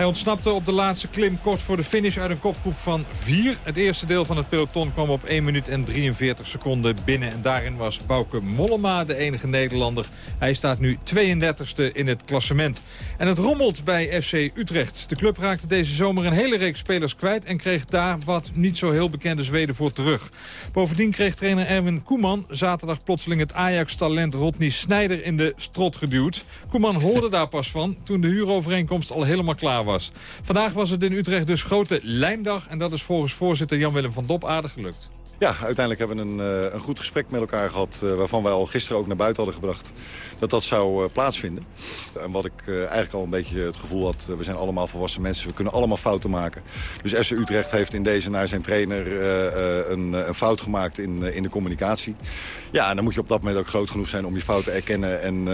Hij ontsnapte op de laatste klim kort voor de finish uit een kopgroep van vier. Het eerste deel van het peloton kwam op 1 minuut en 43 seconden binnen. En daarin was Bouke Mollema de enige Nederlander. Hij staat nu 32e in het klassement. En het rommelt bij FC Utrecht. De club raakte deze zomer een hele reeks spelers kwijt... en kreeg daar wat niet zo heel bekende Zweden voor terug. Bovendien kreeg trainer Erwin Koeman zaterdag plotseling het Ajax-talent Rodney Snijder in de strot geduwd. Koeman hoorde daar pas van toen de huurovereenkomst al helemaal klaar was. Vandaag was het in Utrecht dus grote lijndag en dat is volgens voorzitter Jan-Willem van Dop aardig gelukt. Ja, uiteindelijk hebben we een, uh, een goed gesprek met elkaar gehad... Uh, waarvan wij al gisteren ook naar buiten hadden gebracht... dat dat zou uh, plaatsvinden. En wat ik eigenlijk al een beetje het gevoel had... we zijn allemaal volwassen mensen, we kunnen allemaal fouten maken. Dus FC Utrecht heeft in deze naar zijn trainer een, een, fout gemaakt in, in de communicatie. Ja, en dan moet je op dat moment ook groot genoeg zijn om je fouten te erkennen... en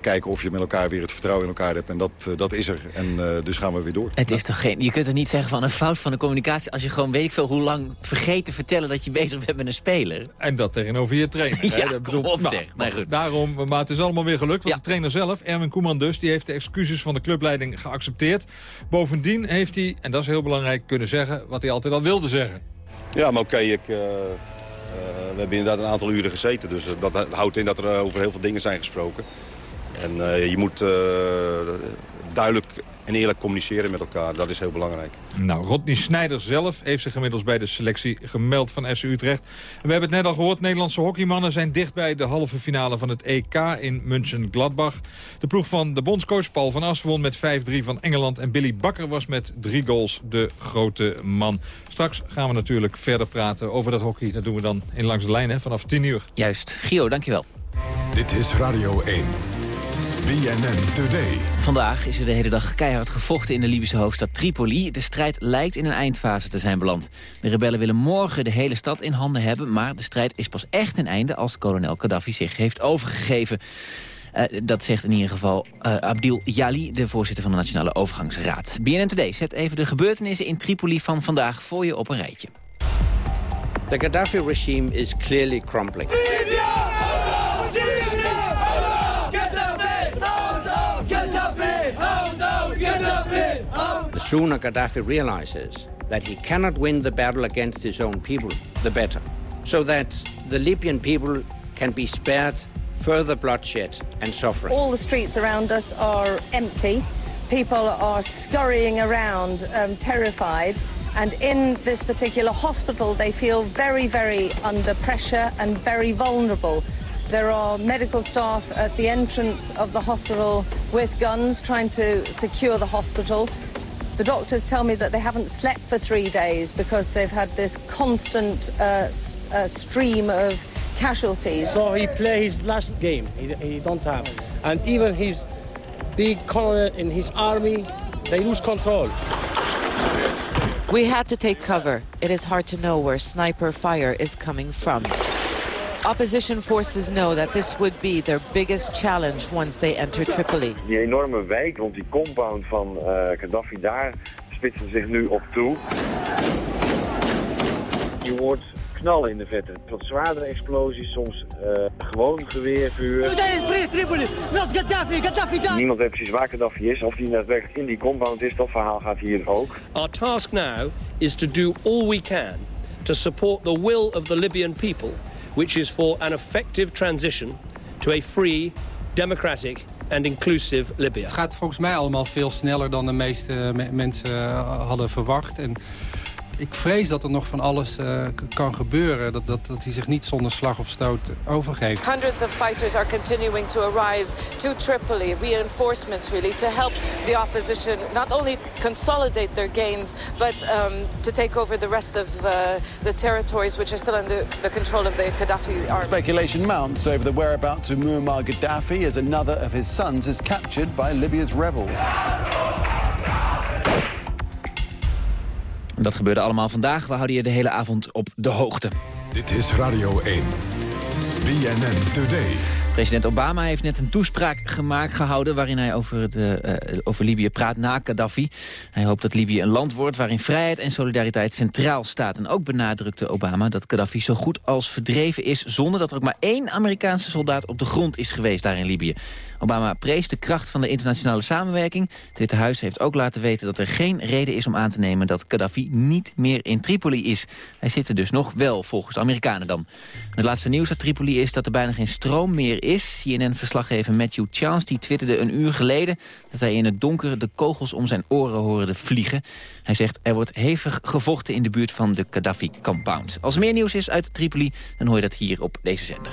kijken of je met elkaar weer het vertrouwen in elkaar hebt. En dat, dat is er. En dus gaan we weer door. Het is toch geen... Je kunt er niet zeggen van een fout van de communicatie... als je gewoon weet ik veel hoe lang vergeet te vertellen dat je bezig bent met een speler. En dat tegenover je trainer. ja, dat bedoel, op nou, zeg. Daarom, maar het is allemaal weer gelukt. Want de trainer zelf, Erwin Koeman dus... die heeft de excuses van de clubleiding geaccepteerd. Bovendien heeft hij, en dat is heel belangrijk, kunnen zeggen... wat hij altijd al wilde zeggen. Ja, maar oké, ik... Uh... we hebben inderdaad een aantal uren gezeten. Dus dat houdt in dat er over heel veel dingen zijn gesproken. En je moet duidelijk en eerlijk communiceren met elkaar. Dat is heel belangrijk. Nou, Rodney Snijder zelf heeft zich inmiddels bij de selectie gemeld van SC Utrecht. we hebben het net al gehoord, Nederlandse hockeymannen zijn dicht bij de halve finale van het EK in München-Gladbach. De ploeg van de bondscoach Paul van As won met 5-3 van Engeland en Billy Bakker was met drie goals de grote man. Straks gaan we natuurlijk verder praten over dat hockey. Dat doen we dan in langs de lijn hè, vanaf 10 uur. Juist. Gio, dankjewel. Dit is Radio 1. BNN Today. Vandaag is er de hele dag keihard gevochten in de Libische hoofdstad Tripoli. De strijd lijkt in een eindfase te zijn beland. De rebellen willen morgen de hele stad in handen hebben... maar de strijd is pas echt een einde als kolonel Gaddafi zich heeft overgegeven. Uh, dat zegt in ieder geval uh, Abdil Yali, de voorzitter van de Nationale Overgangsraad. BNN Today zet even de gebeurtenissen in Tripoli van vandaag voor je op een rijtje. The Gaddafi regime is clearly crumbling. Sooner Gaddafi realizes that he cannot win the battle against his own people, the better. So that the Libyan people can be spared further bloodshed and suffering. All the streets around us are empty. People are scurrying around, um, terrified. And in this particular hospital, they feel very, very under pressure and very vulnerable. There are medical staff at the entrance of the hospital with guns trying to secure the hospital. The doctors tell me that they haven't slept for three days because they've had this constant uh, uh, stream of casualties. So he play his last game. He, he don't have, and even his big colonel in his army, they lose control. We had to take cover. It is hard to know where sniper fire is coming from. Opposition forces know that this would be their biggest challenge once they enter Tripoli. Die enorme wijk rond die compound van uh, Gaddafi, daar spitsen zich nu op toe. Je hoort knallen in de vette. Wat zwaardere explosies, soms uh, gewoon geweervuur. Gaddafi, Gaddafi Niemand weet precies waar Gaddafi is. Of hij daadwerkelijk in die compound is, dat verhaal gaat hier ook. Our task now is to do all we can to support the will of the Libyan people which is for an effective transition to a free, democratic and inclusive Libya. Het gaat volgens mij allemaal veel sneller dan de meeste mensen eh, hadden verwacht. En ik vrees dat er nog van alles uh, kan gebeuren. Dat, dat, dat hij zich niet zonder slag of stoot overgeeft. Hundreds of fighters are continuing to arrive to Tripoli. Reinforcements really to help the opposition not only consolidate their gains... but um, to take over the rest of uh, the territories which are still under the control of the Gaddafi army. Speculation mounts over the whereabouts of Muammar Gaddafi... as another of his sons is captured by Libya's rebels. Dat gebeurde allemaal vandaag. We houden je de hele avond op de hoogte. Dit is Radio 1. BNN Today. President Obama heeft net een toespraak gemaakt gehouden... waarin hij over, het, uh, over Libië praat na Gaddafi. Hij hoopt dat Libië een land wordt waarin vrijheid en solidariteit centraal staat. En ook benadrukte Obama dat Gaddafi zo goed als verdreven is... zonder dat er ook maar één Amerikaanse soldaat op de grond is geweest daar in Libië. Obama prees de kracht van de internationale samenwerking. Het Witte Huis heeft ook laten weten dat er geen reden is om aan te nemen... dat Gaddafi niet meer in Tripoli is. Hij zit er dus nog wel, volgens de Amerikanen dan. Het laatste nieuws uit Tripoli is dat er bijna geen stroom meer is. CNN-verslaggever Matthew Chance die twitterde een uur geleden... dat hij in het donker de kogels om zijn oren hoorde vliegen. Hij zegt er wordt hevig gevochten in de buurt van de Gaddafi-compound. Als er meer nieuws is uit Tripoli, dan hoor je dat hier op deze zender.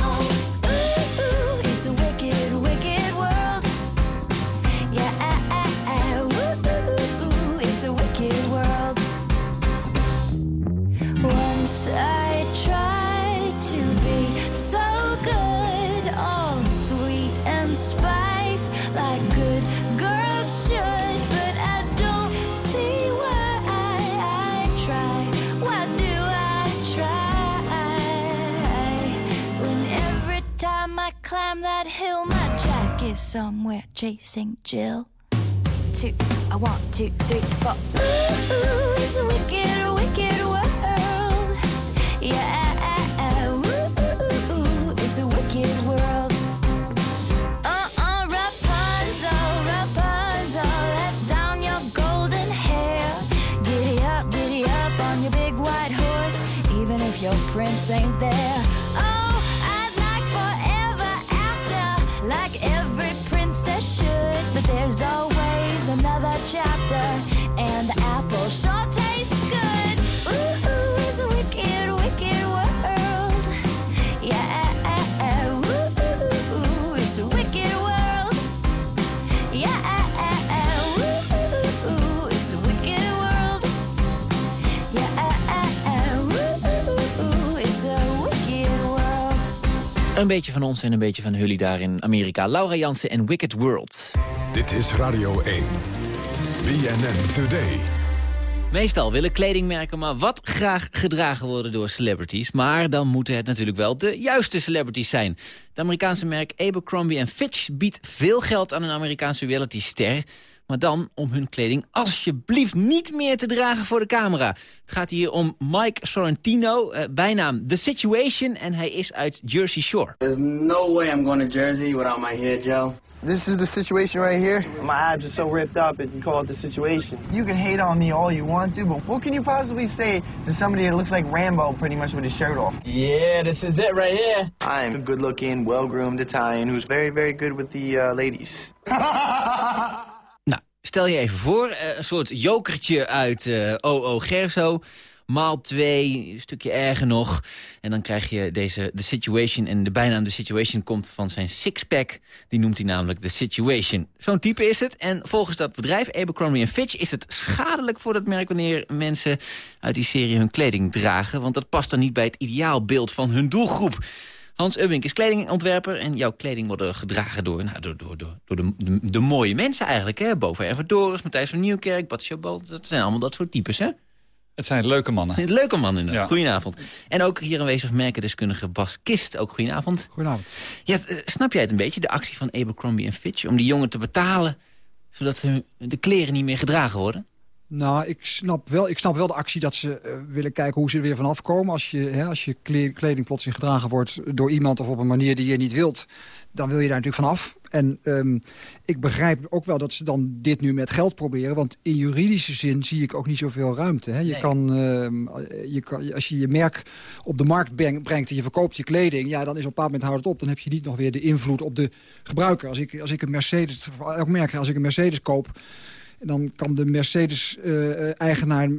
somewhere chasing Jill. Two, I want two, three, four. Ooh, it's a wicked, wicked world. Yeah, ooh, it's a always another chapter, and the apple sure tastes good. Ooh, ooh, it's a wicked, wicked world. Yeah, ooh, ooh, it's a wicked world. Yeah, ooh, ooh, it's a wicked world. Yeah, ooh, ooh, it's a wicked world. Een beetje van ons en een beetje van jullie daar in Amerika. Laura Jansen en Wicked World. Dit is Radio 1. BNN Today. Meestal willen kledingmerken maar wat graag gedragen worden door celebrities. Maar dan moeten het natuurlijk wel de juiste celebrities zijn. Het Amerikaanse merk Abercrombie Fitch biedt veel geld aan een Amerikaanse realityster. Maar dan om hun kleding alsjeblieft niet meer te dragen voor de camera. Het gaat hier om Mike Sorrentino, eh, bijnaam The Situation. En hij is uit Jersey Shore. There's no way I'm going to Jersey without my hair gel. This is the situation right here. My abs are so ripped up, and you call it the situation. You can hate on me all you want to, but what can you possibly say to somebody that looks like Rambo pretty much with his shirt off? Yeah, this is it right here. I'm a good-looking, well-groomed Italian who's very, very good with the uh, ladies. Nou, stel je even voor, eh, een soort jokertje uit eh OO Gerso. Maal twee, een stukje erger nog. En dan krijg je deze The Situation. En de bijnaam The Situation komt van zijn sixpack. Die noemt hij namelijk The Situation. Zo'n type is het. En volgens dat bedrijf, Abercrombie Fitch... is het schadelijk voor dat merk wanneer mensen uit die serie hun kleding dragen. Want dat past dan niet bij het ideaalbeeld van hun doelgroep. Hans Ubbink is kledingontwerper en jouw kleding wordt gedragen door, nou, door, door, door, de, de, mooie mensen eigenlijk. Hè? Boven Doris, Matthijs van Nieuwkerk, Bad Chabot, dat zijn allemaal dat soort types, hè? Het zijn leuke mannen. Leuke mannen inderdaad. Goedenavond. En ook hier aanwezig merkendeskundige Bas Kist. Ook goedenavond. Goedenavond. Ja, eh, snap jij het een beetje, de actie van Abercrombie Fitch... om die jongen te betalen, zodat ze de kleren niet meer gedragen worden? Nou, ik snap wel, ik snap wel de actie dat ze uh, willen kijken hoe ze er weer vanaf komen. Als je, hè, als je kleding plotseling gedragen wordt door iemand of op een manier die je niet wilt... dan wil je daar natuurlijk vanaf. En um, ik begrijp ook wel dat ze dan dit nu met geld proberen. Want in juridische zin zie ik ook niet zoveel ruimte. Hè. Je, Nee. kan, uh, je kan, als je je merk op de markt brengt en je verkoopt je kleding... ja, dan is op een bepaald moment houdt het op. Dan heb je niet nog weer de invloed op de gebruiker. Als ik, als ik een Mercedes, elk merk, als ik een Mercedes koop... En dan kan de Mercedes-eigenaar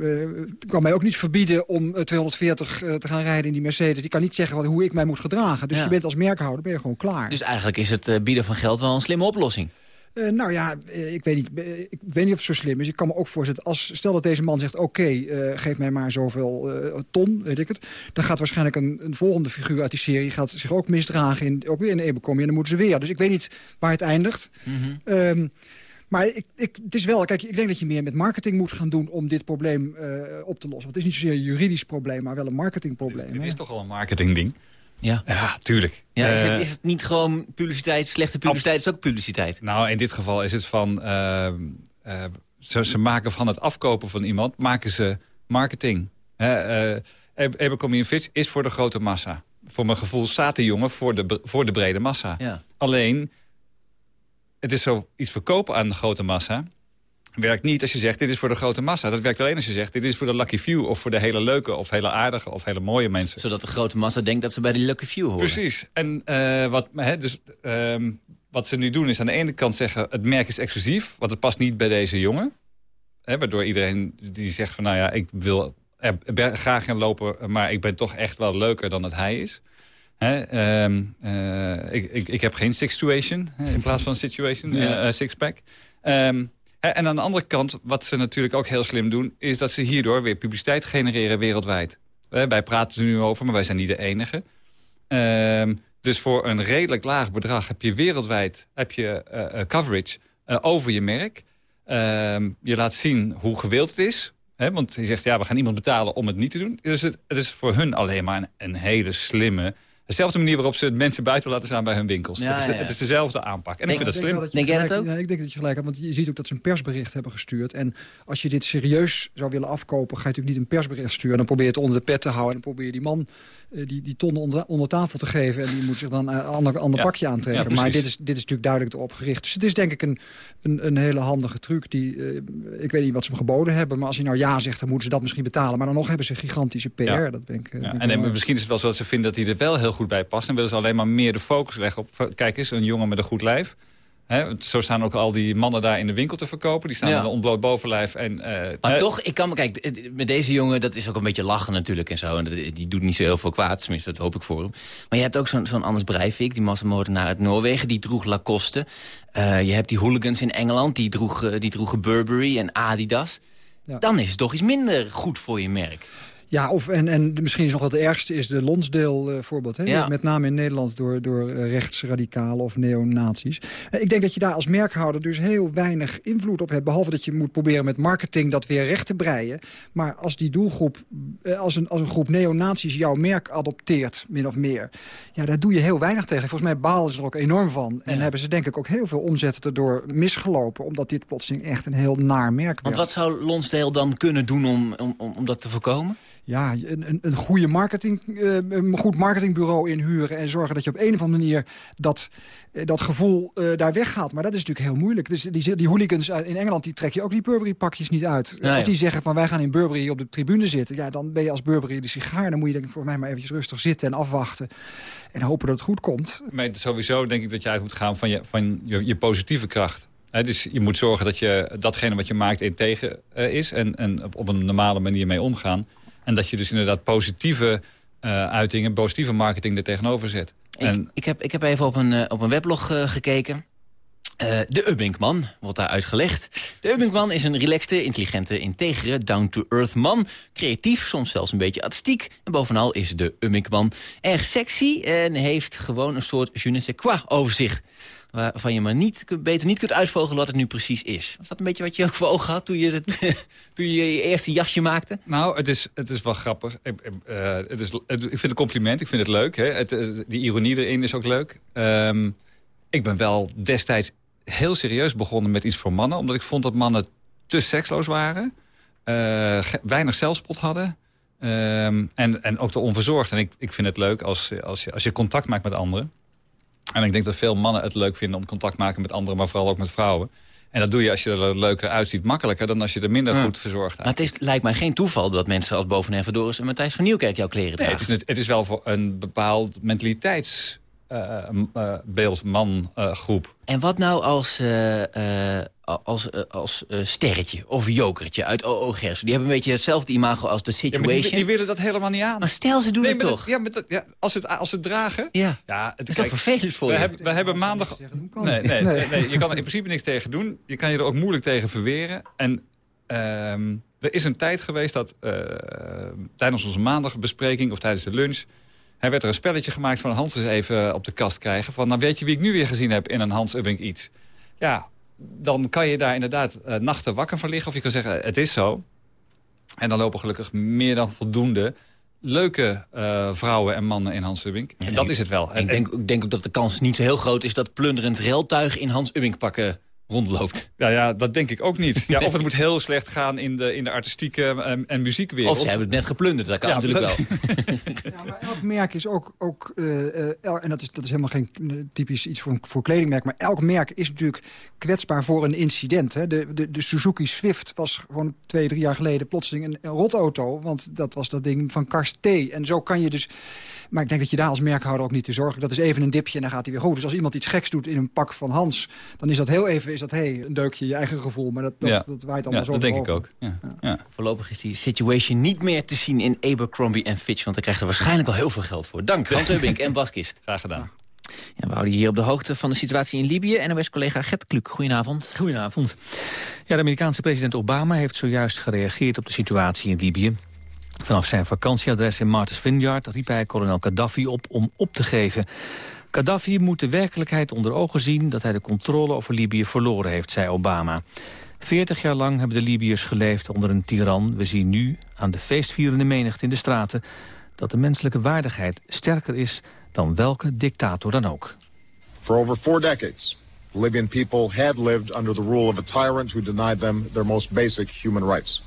kan mij ook niet verbieden om eh, 240 eh, te gaan rijden in die Mercedes. Die kan niet zeggen wat, hoe ik mij moet gedragen. Dus Ja. je bent als merkhouder ben je gewoon klaar. Dus eigenlijk is het eh, bieden van geld wel een slimme oplossing. Eh, nou ja, eh, ik weet, niet, eh, ik weet niet of het zo slim is. Ik kan me ook voorstellen, als, stel dat deze man zegt... oké, eh, geef mij maar zoveel eh, ton, weet ik het. Dan gaat waarschijnlijk een, een volgende figuur uit die serie... gaat zich ook misdragen, in, ook weer in Abercrombie. En dan moeten ze weer. Dus ik weet niet waar het eindigt. Ehm, Maar ik, ik, het is wel, kijk, ik denk dat je meer met marketing moet gaan doen om dit probleem uh, op te lossen. Want het is niet zozeer een juridisch probleem, maar wel een marketingprobleem. Dit is, dit is toch al een marketingding? Ja. ja, tuurlijk. Ja, is, het, is het niet gewoon publiciteit, slechte publiciteit, is ook publiciteit? Nou, in dit geval is het van... Uh, uh, ze, ze, maken van het afkopen van iemand, maken ze marketing. Uh, Abercrombie Fitch is voor de grote massa. Voor mijn gevoel staat die jongen voor de, voor de brede massa. Ja. Alleen, het is zo iets verkopen aan de grote massa werkt niet als je zegt, dit is voor de grote massa. Dat werkt alleen als je zegt, dit is voor de lucky few... of voor de hele leuke, of hele aardige, of hele mooie mensen. Zodat de grote massa denkt dat ze bij die lucky few horen. Precies. En uh, wat, hè, dus, um, wat ze nu doen is aan de ene kant zeggen... het merk is exclusief, want het past niet bij deze jongen. Hè, waardoor iedereen die zegt van, nou ja, ik wil er graag gaan lopen... maar ik ben toch echt wel leuker dan dat hij is. Hè, um, uh, ik, ik, ik heb geen situation in plaats van situation, ja. uh, sixpack. Um, en aan de andere kant, wat ze natuurlijk ook heel slim doen... is dat ze hierdoor weer publiciteit genereren wereldwijd. Wij praten er nu over, maar wij zijn niet de enige. Um, dus voor een redelijk laag bedrag heb je wereldwijd heb je, uh, coverage over je merk. Je laat zien hoe gewild het is. Hè, want je zegt, ja, we gaan iemand betalen om het niet te doen. Dus het, het is voor hun alleen maar een, een hele slimme dezelfde manier waarop ze mensen buiten laten staan bij hun winkels. Ja, het, is, ja, ja. het is dezelfde aanpak. En Denk- ik vind dat slim. dat je Denk jij dat ook? Ja, ik denk dat je gelijk hebt, want je ziet ook dat ze een persbericht hebben gestuurd. En als je dit serieus zou willen afkopen, ga je natuurlijk niet een persbericht sturen. Dan probeer je het onder de pet te houden. En dan probeer je die man eh, die, die ton onder, onder tafel te geven. En die moet zich dan een ander, ander Ja. pakje aantrekken. Ja, maar dit is, dit is natuurlijk duidelijk erop gericht. Dus het is denk ik een, een, een hele handige truc. Die, eh, ik weet niet wat ze hem geboden hebben. Maar als hij nou ja zegt, dan moeten ze dat misschien betalen. Maar dan nog hebben ze gigantische PR. Ja. Dat ben ik, eh, en dan misschien is het wel zo dat ze vinden dat hij er wel heel goed bij past. En willen ze alleen maar meer de focus leggen op... kijk eens, een jongen met een goed lijf. Zo staan ook al die mannen daar in de winkel te verkopen. Die staan Ja. met een ontbloot bovenlijf. En, eh, Maar toch, ik kan me, kijk, met deze jongen, dat is ook een beetje lachen natuurlijk en zo. En dat, die doet niet zo heel veel kwaad, tenminste, dat hoop ik voor hem. Maar je hebt ook zo'n zo'n Anders Breivik, die massamoordenaar uit Noorwegen, die droeg Lacoste. Eh, je hebt die hooligans in Engeland, die droegen, die droegen Burberry en Adidas. Ja. Dan is het toch iets minder goed voor je merk. Ja, of, en, en misschien is nog wat het ergste is de Lonsdale eh, voorbeeld. Ja. Met name in Nederland door, door eh, rechtsradicalen of neonazies. Eh, ik denk dat je daar als merkhouder dus heel weinig invloed op hebt. Behalve dat je moet proberen met marketing dat weer recht te breien. Maar als die doelgroep, als een, als een groep neonazies jouw merk adopteert, min of meer. Ja, daar doe je heel weinig tegen. Volgens mij balen ze er ook enorm van. En hebben ze denk ik ook heel veel omzet erdoor misgelopen. Omdat dit plotseling echt een heel naar merk werd. Want wat zou Lonsdale dan kunnen doen om, om, om, om dat te voorkomen? Ja, een, een, een goede marketing, eh, een goed marketingbureau inhuren... en zorgen dat je op een of andere manier dat, eh, dat gevoel eh, daar weggaat. Maar dat is natuurlijk heel moeilijk. Dus die, die hooligans uit- in Engeland, die trek je ook die Burberry-pakjes niet uit. Nee, Als die zeggen van wij gaan in Burberry op de tribune zitten... ja, dan ben je als Burberry de sigaar. Dan moet je denk ik voor mij maar eventjes rustig zitten en afwachten. En hopen dat het goed komt. Maar sowieso denk ik dat je uit moet gaan van je, van je, je positieve kracht. Hè, dus je moet zorgen dat je datgene wat je maakt integer eh, is... en, en op, op een normale manier mee omgaan. En dat je dus inderdaad positieve eh, uitingen, positieve marketing er tegenover zet. Ik, ik, heb, ik heb even op een, eh, op een weblog eh, gekeken. De Ubbinkman wordt daar uitgelegd. De Ubbinkman is een relaxte, intelligente, integere, down-to-earth man. Creatief, soms zelfs een beetje artistiek. En bovenal is de Ubbinkman erg sexy en heeft gewoon een soort je ne sais quoi over zich. Waarvan je maar niet, beter niet kunt uitvogelen wat het nu precies is. Was dat een beetje wat je ook voor ogen had toen je, het, toen je je eerste jasje maakte? Nou, het is, het is wel grappig. Eh, het is, ik vind het compliment, ik vind het leuk. Hè? Het, eh, die ironie erin is ook leuk. Ehm, ik ben wel destijds heel serieus begonnen met iets voor mannen... omdat ik vond dat mannen te seksloos waren. eh, weinig zelfspot hadden. ehm, en, en ook te onverzorgd. En ik, ik vind het leuk als, als, je, als je contact maakt met anderen. En ik denk dat veel mannen het leuk vinden om contact te maken met anderen... maar vooral ook met vrouwen. En dat doe je als je er leuker uitziet. Makkelijker dan als je er minder Ja. goed verzorgd Maar het is, lijkt mij geen toeval dat mensen als Boven Verdoris en Matthijs van Nieuwkerk jouw kleren Nee, dragen. het is, het is wel voor een bepaald mentaliteitsbeeld mangroep. En wat nou als, eh, eh, als, eh, als eh, sterretje of jokertje uit OO Gers? Die hebben een beetje hetzelfde imago als The Ja, maar Situation. die, die willen dat helemaal niet aan. Maar stel, ze doen Nee, het toch? dat- ja, maar dat, ja, als, het, als ze het dragen... Ja, ja het is toch vervelend voor we je? Hebben, we hebben maandag... kan. Nee, nee, Nee. nee. nee, je kan er in principe niks tegen doen. Je kan je er ook moeilijk tegen verweren. En ehm, er is een tijd geweest dat eh, tijdens onze maandagbespreking... of tijdens de lunch... Hij werd er een spelletje gemaakt van Hans eens even op de kast krijgen. Van, nou weet je wie ik nu weer gezien heb in een Hans Ubbink iets? Ja, dan kan je daar inderdaad uh, nachten wakker van liggen. Of je kan zeggen, het is zo. En dan lopen gelukkig meer dan voldoende leuke uh, vrouwen en mannen in Hans Ubbink. En dat is het wel. ik denk, ik denk ook dat de kans niet zo heel groot is... dat plunderend reltuig in Hans Ubbink pakken rondloopt. Ja, ja, dat denk ik ook niet. Ja, of het moet heel slecht gaan in de, in de artistieke en, ehm, en muziekwereld. Of ze hebben het net geplunderd, dat kan Ja, natuurlijk dat- wel. Ja, maar elk merk is ook, ook eh, eh, el- en dat is, dat is helemaal geen eh, typisch iets voor, een- voor kledingmerk... maar elk merk is natuurlijk kwetsbaar voor een incident. Hè. De, de, de Suzuki Swift was gewoon twee, drie jaar geleden plotseling een, een rotauto... want dat was dat ding van Kars T. En zo kan je dus... Maar ik denk dat je daar als merkhouder ook niet te zorgen. Dat is even een dipje en dan gaat hij weer goed. Dus als iemand iets geks doet in een pak van Hans... dan is dat heel even dat, hey, een deukje je eigen gevoel. Maar dat, dat, Ja. dat waait allemaal Ja, zo dat denk ik ook. Voorlopig is die situation niet meer te zien in Abercrombie Fitch... want daar krijgt er waarschijnlijk al heel veel geld voor. Dank, Hans Ubbink en Baskist. Graag gedaan. Ja, we houden je hier op de hoogte van de situatie in Libië. NOS-collega Gert Kluk, goedenavond. Goedenavond. Ja, de Amerikaanse president Obama heeft zojuist gereageerd op de situatie in Libië. Vanaf zijn vakantieadres in Martha's Vineyard riep hij kolonel Gaddafi op om op te geven. Gaddafi moet de werkelijkheid onder ogen zien dat hij de controle over Libië verloren heeft, zei Obama. Veertig jaar lang hebben de Libiërs geleefd onder een tiran. We zien nu aan de feestvierende menigte in de straten dat de menselijke waardigheid sterker is dan welke dictator dan ook. For over four decades, the Libyan people had lived under the rule of a tyrant who denied them their most basic human rights.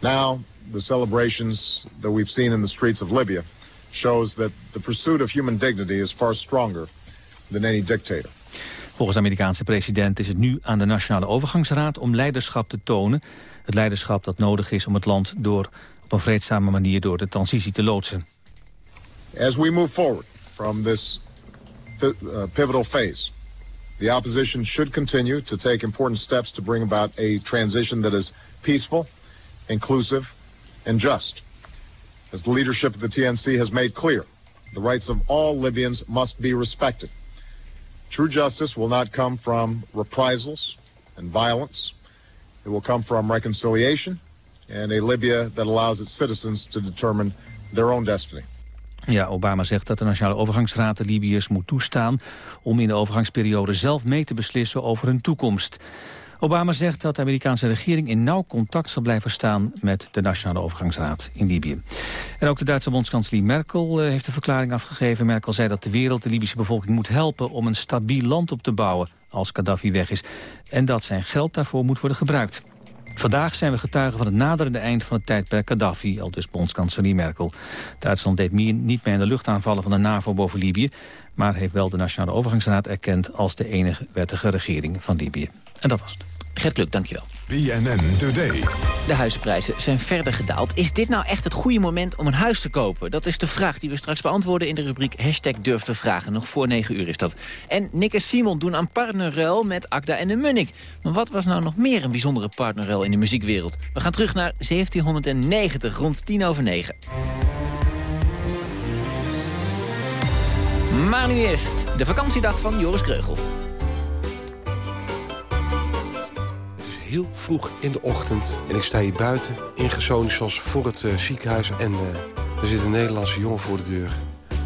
Now, the celebrations that we've seen in the streets of Libya shows that the pursuit of human dignity is far stronger than any dictator. Volgens de Amerikaanse president is het nu aan de Nationale Overgangsraad om leiderschap te tonen. Het leiderschap dat nodig is om het land door, op een vreedzame manier door de transitie te loodsen. As we move forward from this uh, pivotal phase, the opposition should continue to take important steps to bring about a transition that is peaceful, inclusive, and just. As the leadership of the TNC has made clear, the rights of all Libyans must be respected. True justice will not come from reprisals and violence. It will come from reconciliation and a Libya that allows its citizens to determine their own destiny. Ja, Obama zegt dat de Nationale Overgangsraad de Libiërs moet toestaan... om in de overgangsperiode zelf mee te beslissen over hun toekomst. Obama zegt dat de Amerikaanse regering in nauw contact zal blijven staan... met de Nationale Overgangsraad in Libië. En ook de Duitse bondskanselier Merkel eh, heeft een verklaring afgegeven. Merkel zei dat de wereld de Libische bevolking moet helpen... om een stabiel land op te bouwen als Gaddafi weg is. En dat zijn geld daarvoor moet worden gebruikt. Vandaag zijn we getuigen van het naderende eind van het tijdperk Gaddafi, al dus bondskanselier Merkel. Duitsland deed niet meer aan de luchtaanvallen van de NAVO boven Libië, maar heeft wel de Nationale Overgangsraad erkend als de enige wettige regering van Libië. En dat was het. Gert Kluk, dankjewel. BNN Today. De huizenprijzen zijn verder gedaald. Is dit nou echt het goede moment om een huis te kopen? Dat is de vraag die we straks beantwoorden in de rubriek Hashtag Durf te Vragen. Nog voor 9 uur is dat. En Nick en Simon doen aan partnerruil met Akda en de Munnik. Maar wat was nou nog meer een bijzondere partnerruil in de muziekwereld? We gaan terug naar 1790, rond 10 over 9. Maar nu eerst de vakantiedag van Joris Kreugel. Het is heel vroeg in de ochtend en ik sta hier buiten in Gersonisos voor het eh, ziekenhuis. En eh, er zit een Nederlandse jongen voor de deur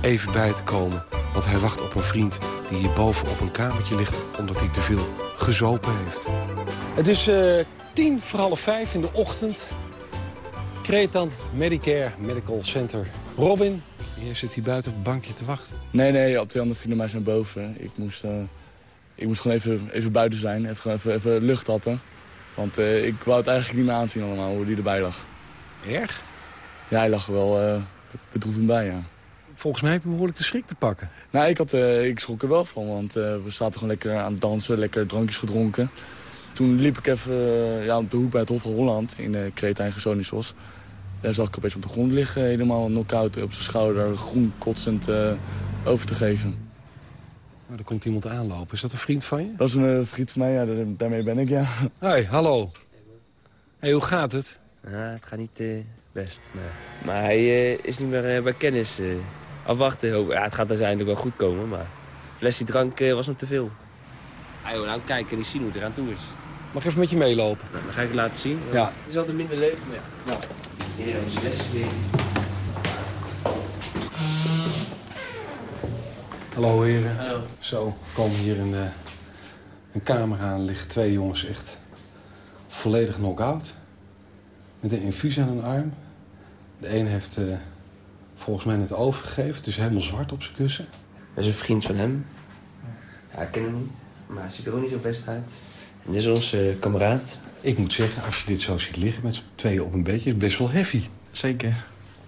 even bij te komen. Want hij wacht op een vriend die hier boven op een kamertje ligt... omdat hij te veel gezopen heeft. Het is eh, tien voor half vijf in de ochtend. Cretan Medicare Medical Center. Robin, je zit hier buiten op het bankje te wachten. Nee, nee, al twee andere vrienden mij zijn boven. Ik moest, eh, ik moest gewoon even, even buiten zijn, even, even, even lucht tappen. Want eh, ik wou het eigenlijk niet meer aanzien allemaal, hoe die erbij lag. Erg? Ja, hij lag er wel eh bedroevend bij, ja. Volgens mij heb je behoorlijk de schrik te pakken. Nou, ik, had, ik schrok er wel van, want we zaten gewoon lekker aan het dansen, lekker drankjes gedronken. Toen liep ik even ja, op de hoek bij het Hof van Holland in uh, Kreta en Gersonisos. Daar zag ik opeens op de grond liggen, helemaal knock-out op zijn schouder, groen kotsend eh, over te geven. Maar er komt iemand aanlopen. Is dat een vriend van je? Dat is een eh, vriend van mij, ja, daar- daarmee ben ik, ja. Hoi, hallo. Hey, hoe gaat het? Ja, het gaat niet eh, best. Maar, maar hij eh, is niet meer bij kennis. eh. afwachten. hoop- Ja, het gaat uiteindelijk wel goed komen, maar... Een flesje drank eh, was hem te veel. Ah, joh, nou kijken en niet zien hoe het eraan toe is. Mag ik even met je meelopen? Nou, dan ga ik het laten zien. Ja. Het is altijd minder leuk, maar ja. Nou, zijn lesjes weer. Hallo heren. Hallo. Zo, we komen hier in de een camera aan liggen twee jongens echt volledig knock-out. Met een infuus aan een arm. De ene heeft uh, volgens mij net overgegeven. Het is helemaal zwart op zijn kussen. Dat is een vriend van hem. Ja, ik ken hem niet. Maar hij ziet er ook niet zo best uit. En dit is onze uh, kameraad. Ik moet zeggen, als je dit zo ziet liggen met z'n tweeën op een bedje... is het best wel heavy. Zeker.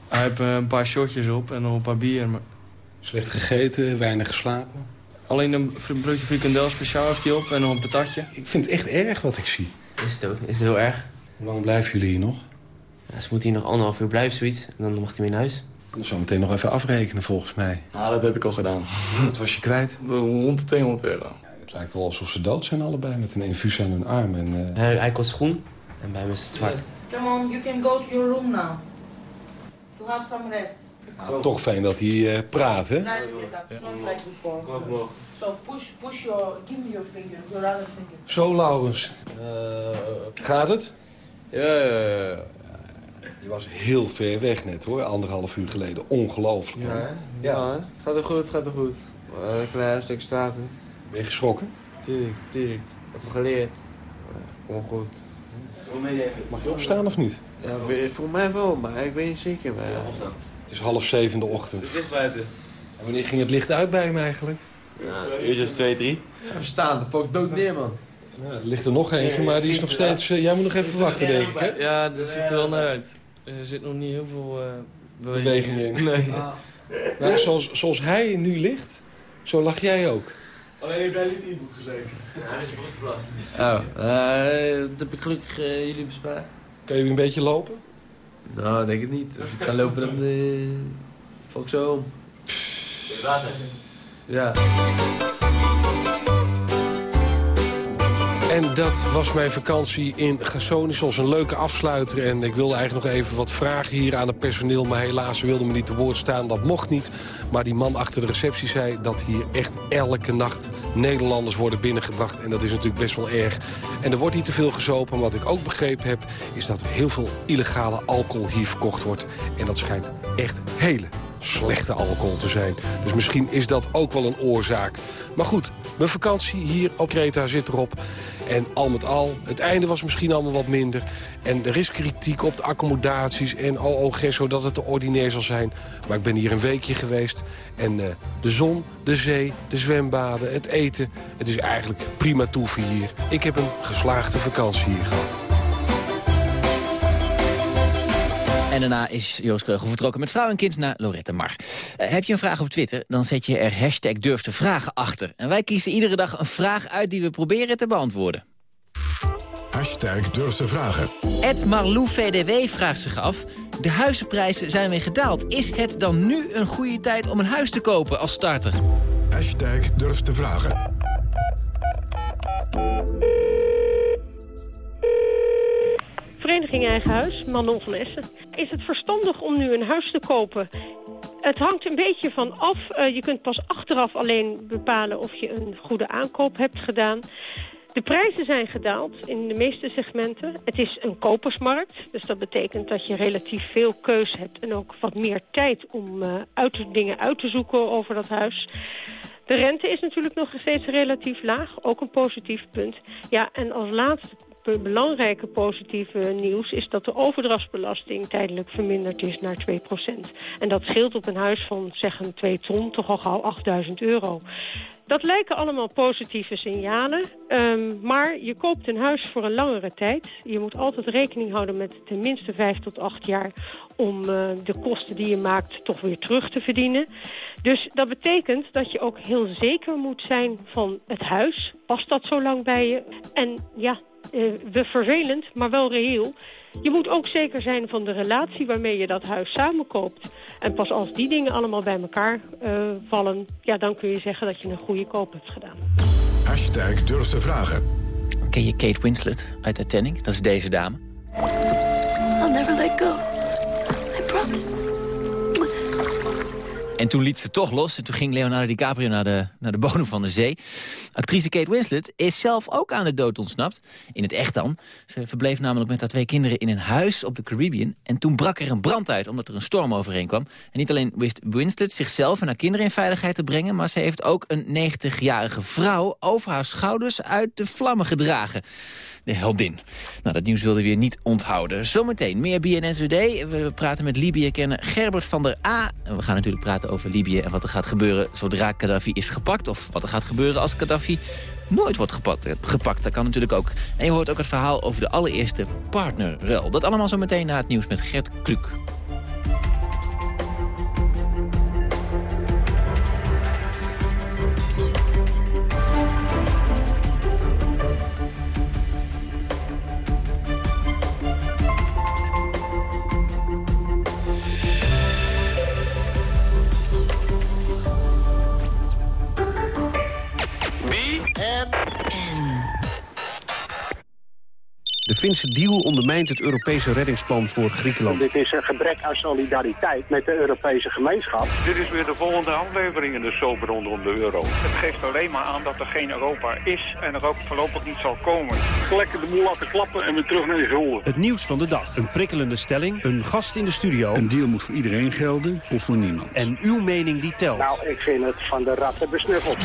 Hij heeft uh, een paar shotjes op en nog een paar bier. Maar... Slecht gegeten, weinig geslapen. Alleen een broodje frikandel speciaal heeft hij op en nog een patatje. Ik vind het echt erg wat ik zie. Is het ook? Is het heel erg? Hoe lang blijven jullie hier nog? Ja, ze moeten hier nog anderhalf uur blijven, zoiets. En dan mag hij weer naar huis. Dan zo meteen nog even afrekenen, volgens mij. Ja, dat heb ik al gedaan. Wat was je kwijt? Rond de 200 euro. Ja, het lijkt wel alsof ze dood zijn allebei, met een infuus aan hun arm. En, uh... hij, hij kost groen en bij hem is het zwart. Come on, you can go to your room now. To have some rest. Ja, toch fijn dat hij uh, praat, hè? Before. So push, push your, give me your finger, your other finger. Zo, Laurens. Uh, gaat het? Ja, ja, ja. Je was heel ver weg net, hoor. Anderhalf uur geleden. Ongelooflijk, Ja, ja. ja gaat er goed, gaat er goed. Uh, een klein stuk slapen. Ben je geschrokken? Tuurlijk, tuurlijk. Even geleerd. Kom goed. Mag je opstaan of niet? Ja, voor mij wel, maar ik weet niet zeker. Maar... Het is half zeven in de ochtend. Het licht buiten. En wanneer ging het licht uit bij hem eigenlijk? Ja, uurtjes twee, drie. Ja, we staan, de dood neer, man. Ja, er ligt er nog eentje, maar die is nog steeds... Uh, jij moet nog even wachten, denk ik, hè? Ja, dat ziet er wel naar uit. Er zit nog niet heel veel uh, beweging. beweging in. Nee. Ah. Nou, zoals, zoals hij nu ligt, zo lag jij ook. Alleen heb jij niet in je boek gezeten. Ja, hij is geplast. Oh, uh, dat heb ik gelukkig uh, jullie bespaard. Kan je weer een beetje lopen? Nou, denk ik niet. Als ik ga lopen, dan uh, val ik zo om. Water. Ja. En dat was mijn vakantie in Gassonisos. Een leuke afsluiter. En ik wilde eigenlijk nog even wat vragen hier aan het personeel. Maar helaas wilde me niet te woord staan. Dat mocht niet. Maar die man achter de receptie zei dat hier echt elke nacht Nederlanders worden binnengebracht. En dat is natuurlijk best wel erg. En er wordt niet te veel gezopen. Wat ik ook begrepen heb, is dat heel veel illegale alcohol hier verkocht wordt. En dat schijnt echt hele slechte alcohol te zijn. Dus misschien is dat ook wel een oorzaak. Maar goed, mijn vakantie hier op Kreta zit erop. En al met al, het einde was misschien allemaal wat minder. En er is kritiek op de accommodaties en oh, dat het te ordinair zal zijn. Maar ik ben hier een weekje geweest. En uh, de zon, de zee, de zwembaden, het eten. Het is eigenlijk prima toeven hier. Ik heb een geslaagde vakantie hier gehad. En daarna is Joost Kreugel vertrokken met vrouw en kind naar Lorette Mar. Uh, heb je een vraag op Twitter, dan zet je er hashtag durf te vragen achter. En wij kiezen iedere dag een vraag uit die we proberen te beantwoorden. Hashtag durf te vragen. Ed Marlou VDW vraagt zich af... de huizenprijzen zijn weer gedaald. Is het dan nu een goede tijd om een huis te kopen als starter? Hashtag durf te vragen. Vereniging Eigen Huis, Manon van Essen. Is het verstandig om nu een huis te kopen? Het hangt een beetje van af. Uh, je kunt pas achteraf alleen bepalen of je een goede aankoop hebt gedaan. De prijzen zijn gedaald in de meeste segmenten. Het is een kopersmarkt, dus dat betekent dat je relatief veel keus hebt... en ook wat meer tijd om uh, uit, dingen uit te zoeken over dat huis. De rente is natuurlijk nog steeds relatief laag, ook een positief punt. Ja, en als laatste belangrijke positieve nieuws is dat de overdrachtsbelasting tijdelijk verminderd is naar 2%. En dat scheelt op een huis van zeg een 2 ton toch al gauw 8000 euro. Dat lijken allemaal positieve signalen, um, maar je koopt een huis voor een langere tijd. Je moet altijd rekening houden met tenminste 5 tot 8 jaar om uh, de kosten die je maakt toch weer terug te verdienen. Dus dat betekent dat je ook heel zeker moet zijn van het huis. Past dat zo lang bij je? En ja, uh, vervelend, maar wel reëel. Je moet ook zeker zijn van de relatie waarmee je dat huis samenkoopt. En pas als die dingen allemaal bij elkaar uh, vallen... ja, dan kun je zeggen dat je een goede koop hebt gedaan. Hashtag durf te vragen. Ken je Kate Winslet uit Titanic? Dat is deze dame. I'll never let go. I promise. En toen liet ze toch los en toen ging Leonardo DiCaprio naar de, naar de bodem van de zee. Actrice Kate Winslet is zelf ook aan de dood ontsnapt. In het echt dan. Ze verbleef namelijk met haar twee kinderen in een huis op de Caribbean. En toen brak er een brand uit omdat er een storm overheen kwam. En niet alleen wist Winslet zichzelf en haar kinderen in veiligheid te brengen... maar ze heeft ook een 90-jarige vrouw over haar schouders uit de vlammen gedragen de heldin. Nou, dat nieuws wilden we weer niet onthouden. Zometeen meer BNSWD. We praten met Libië-kenner Gerbert van der A. En we gaan natuurlijk praten over Libië en wat er gaat gebeuren zodra Gaddafi is gepakt. Of wat er gaat gebeuren als Gaddafi nooit wordt gepakt. gepakt. Dat kan natuurlijk ook. En je hoort ook het verhaal over de allereerste partnerruil. Dat allemaal zometeen na het nieuws met Gert Kluk. De Finse deal ondermijnt het Europese reddingsplan voor Griekenland. Dit is een gebrek aan solidariteit met de Europese gemeenschap. Dit is weer de volgende aflevering in de soap rondom de euro. Het geeft alleen maar aan dat er geen Europa is en er ook voorlopig niet zal komen. Lekker de boel laten klappen en weer terug naar de gulden. Het nieuws van de dag. Een prikkelende stelling. Een gast in de studio. Een deal moet voor iedereen gelden of voor niemand. En uw mening die telt. Nou, ik vind het van de ratten besnuffeld.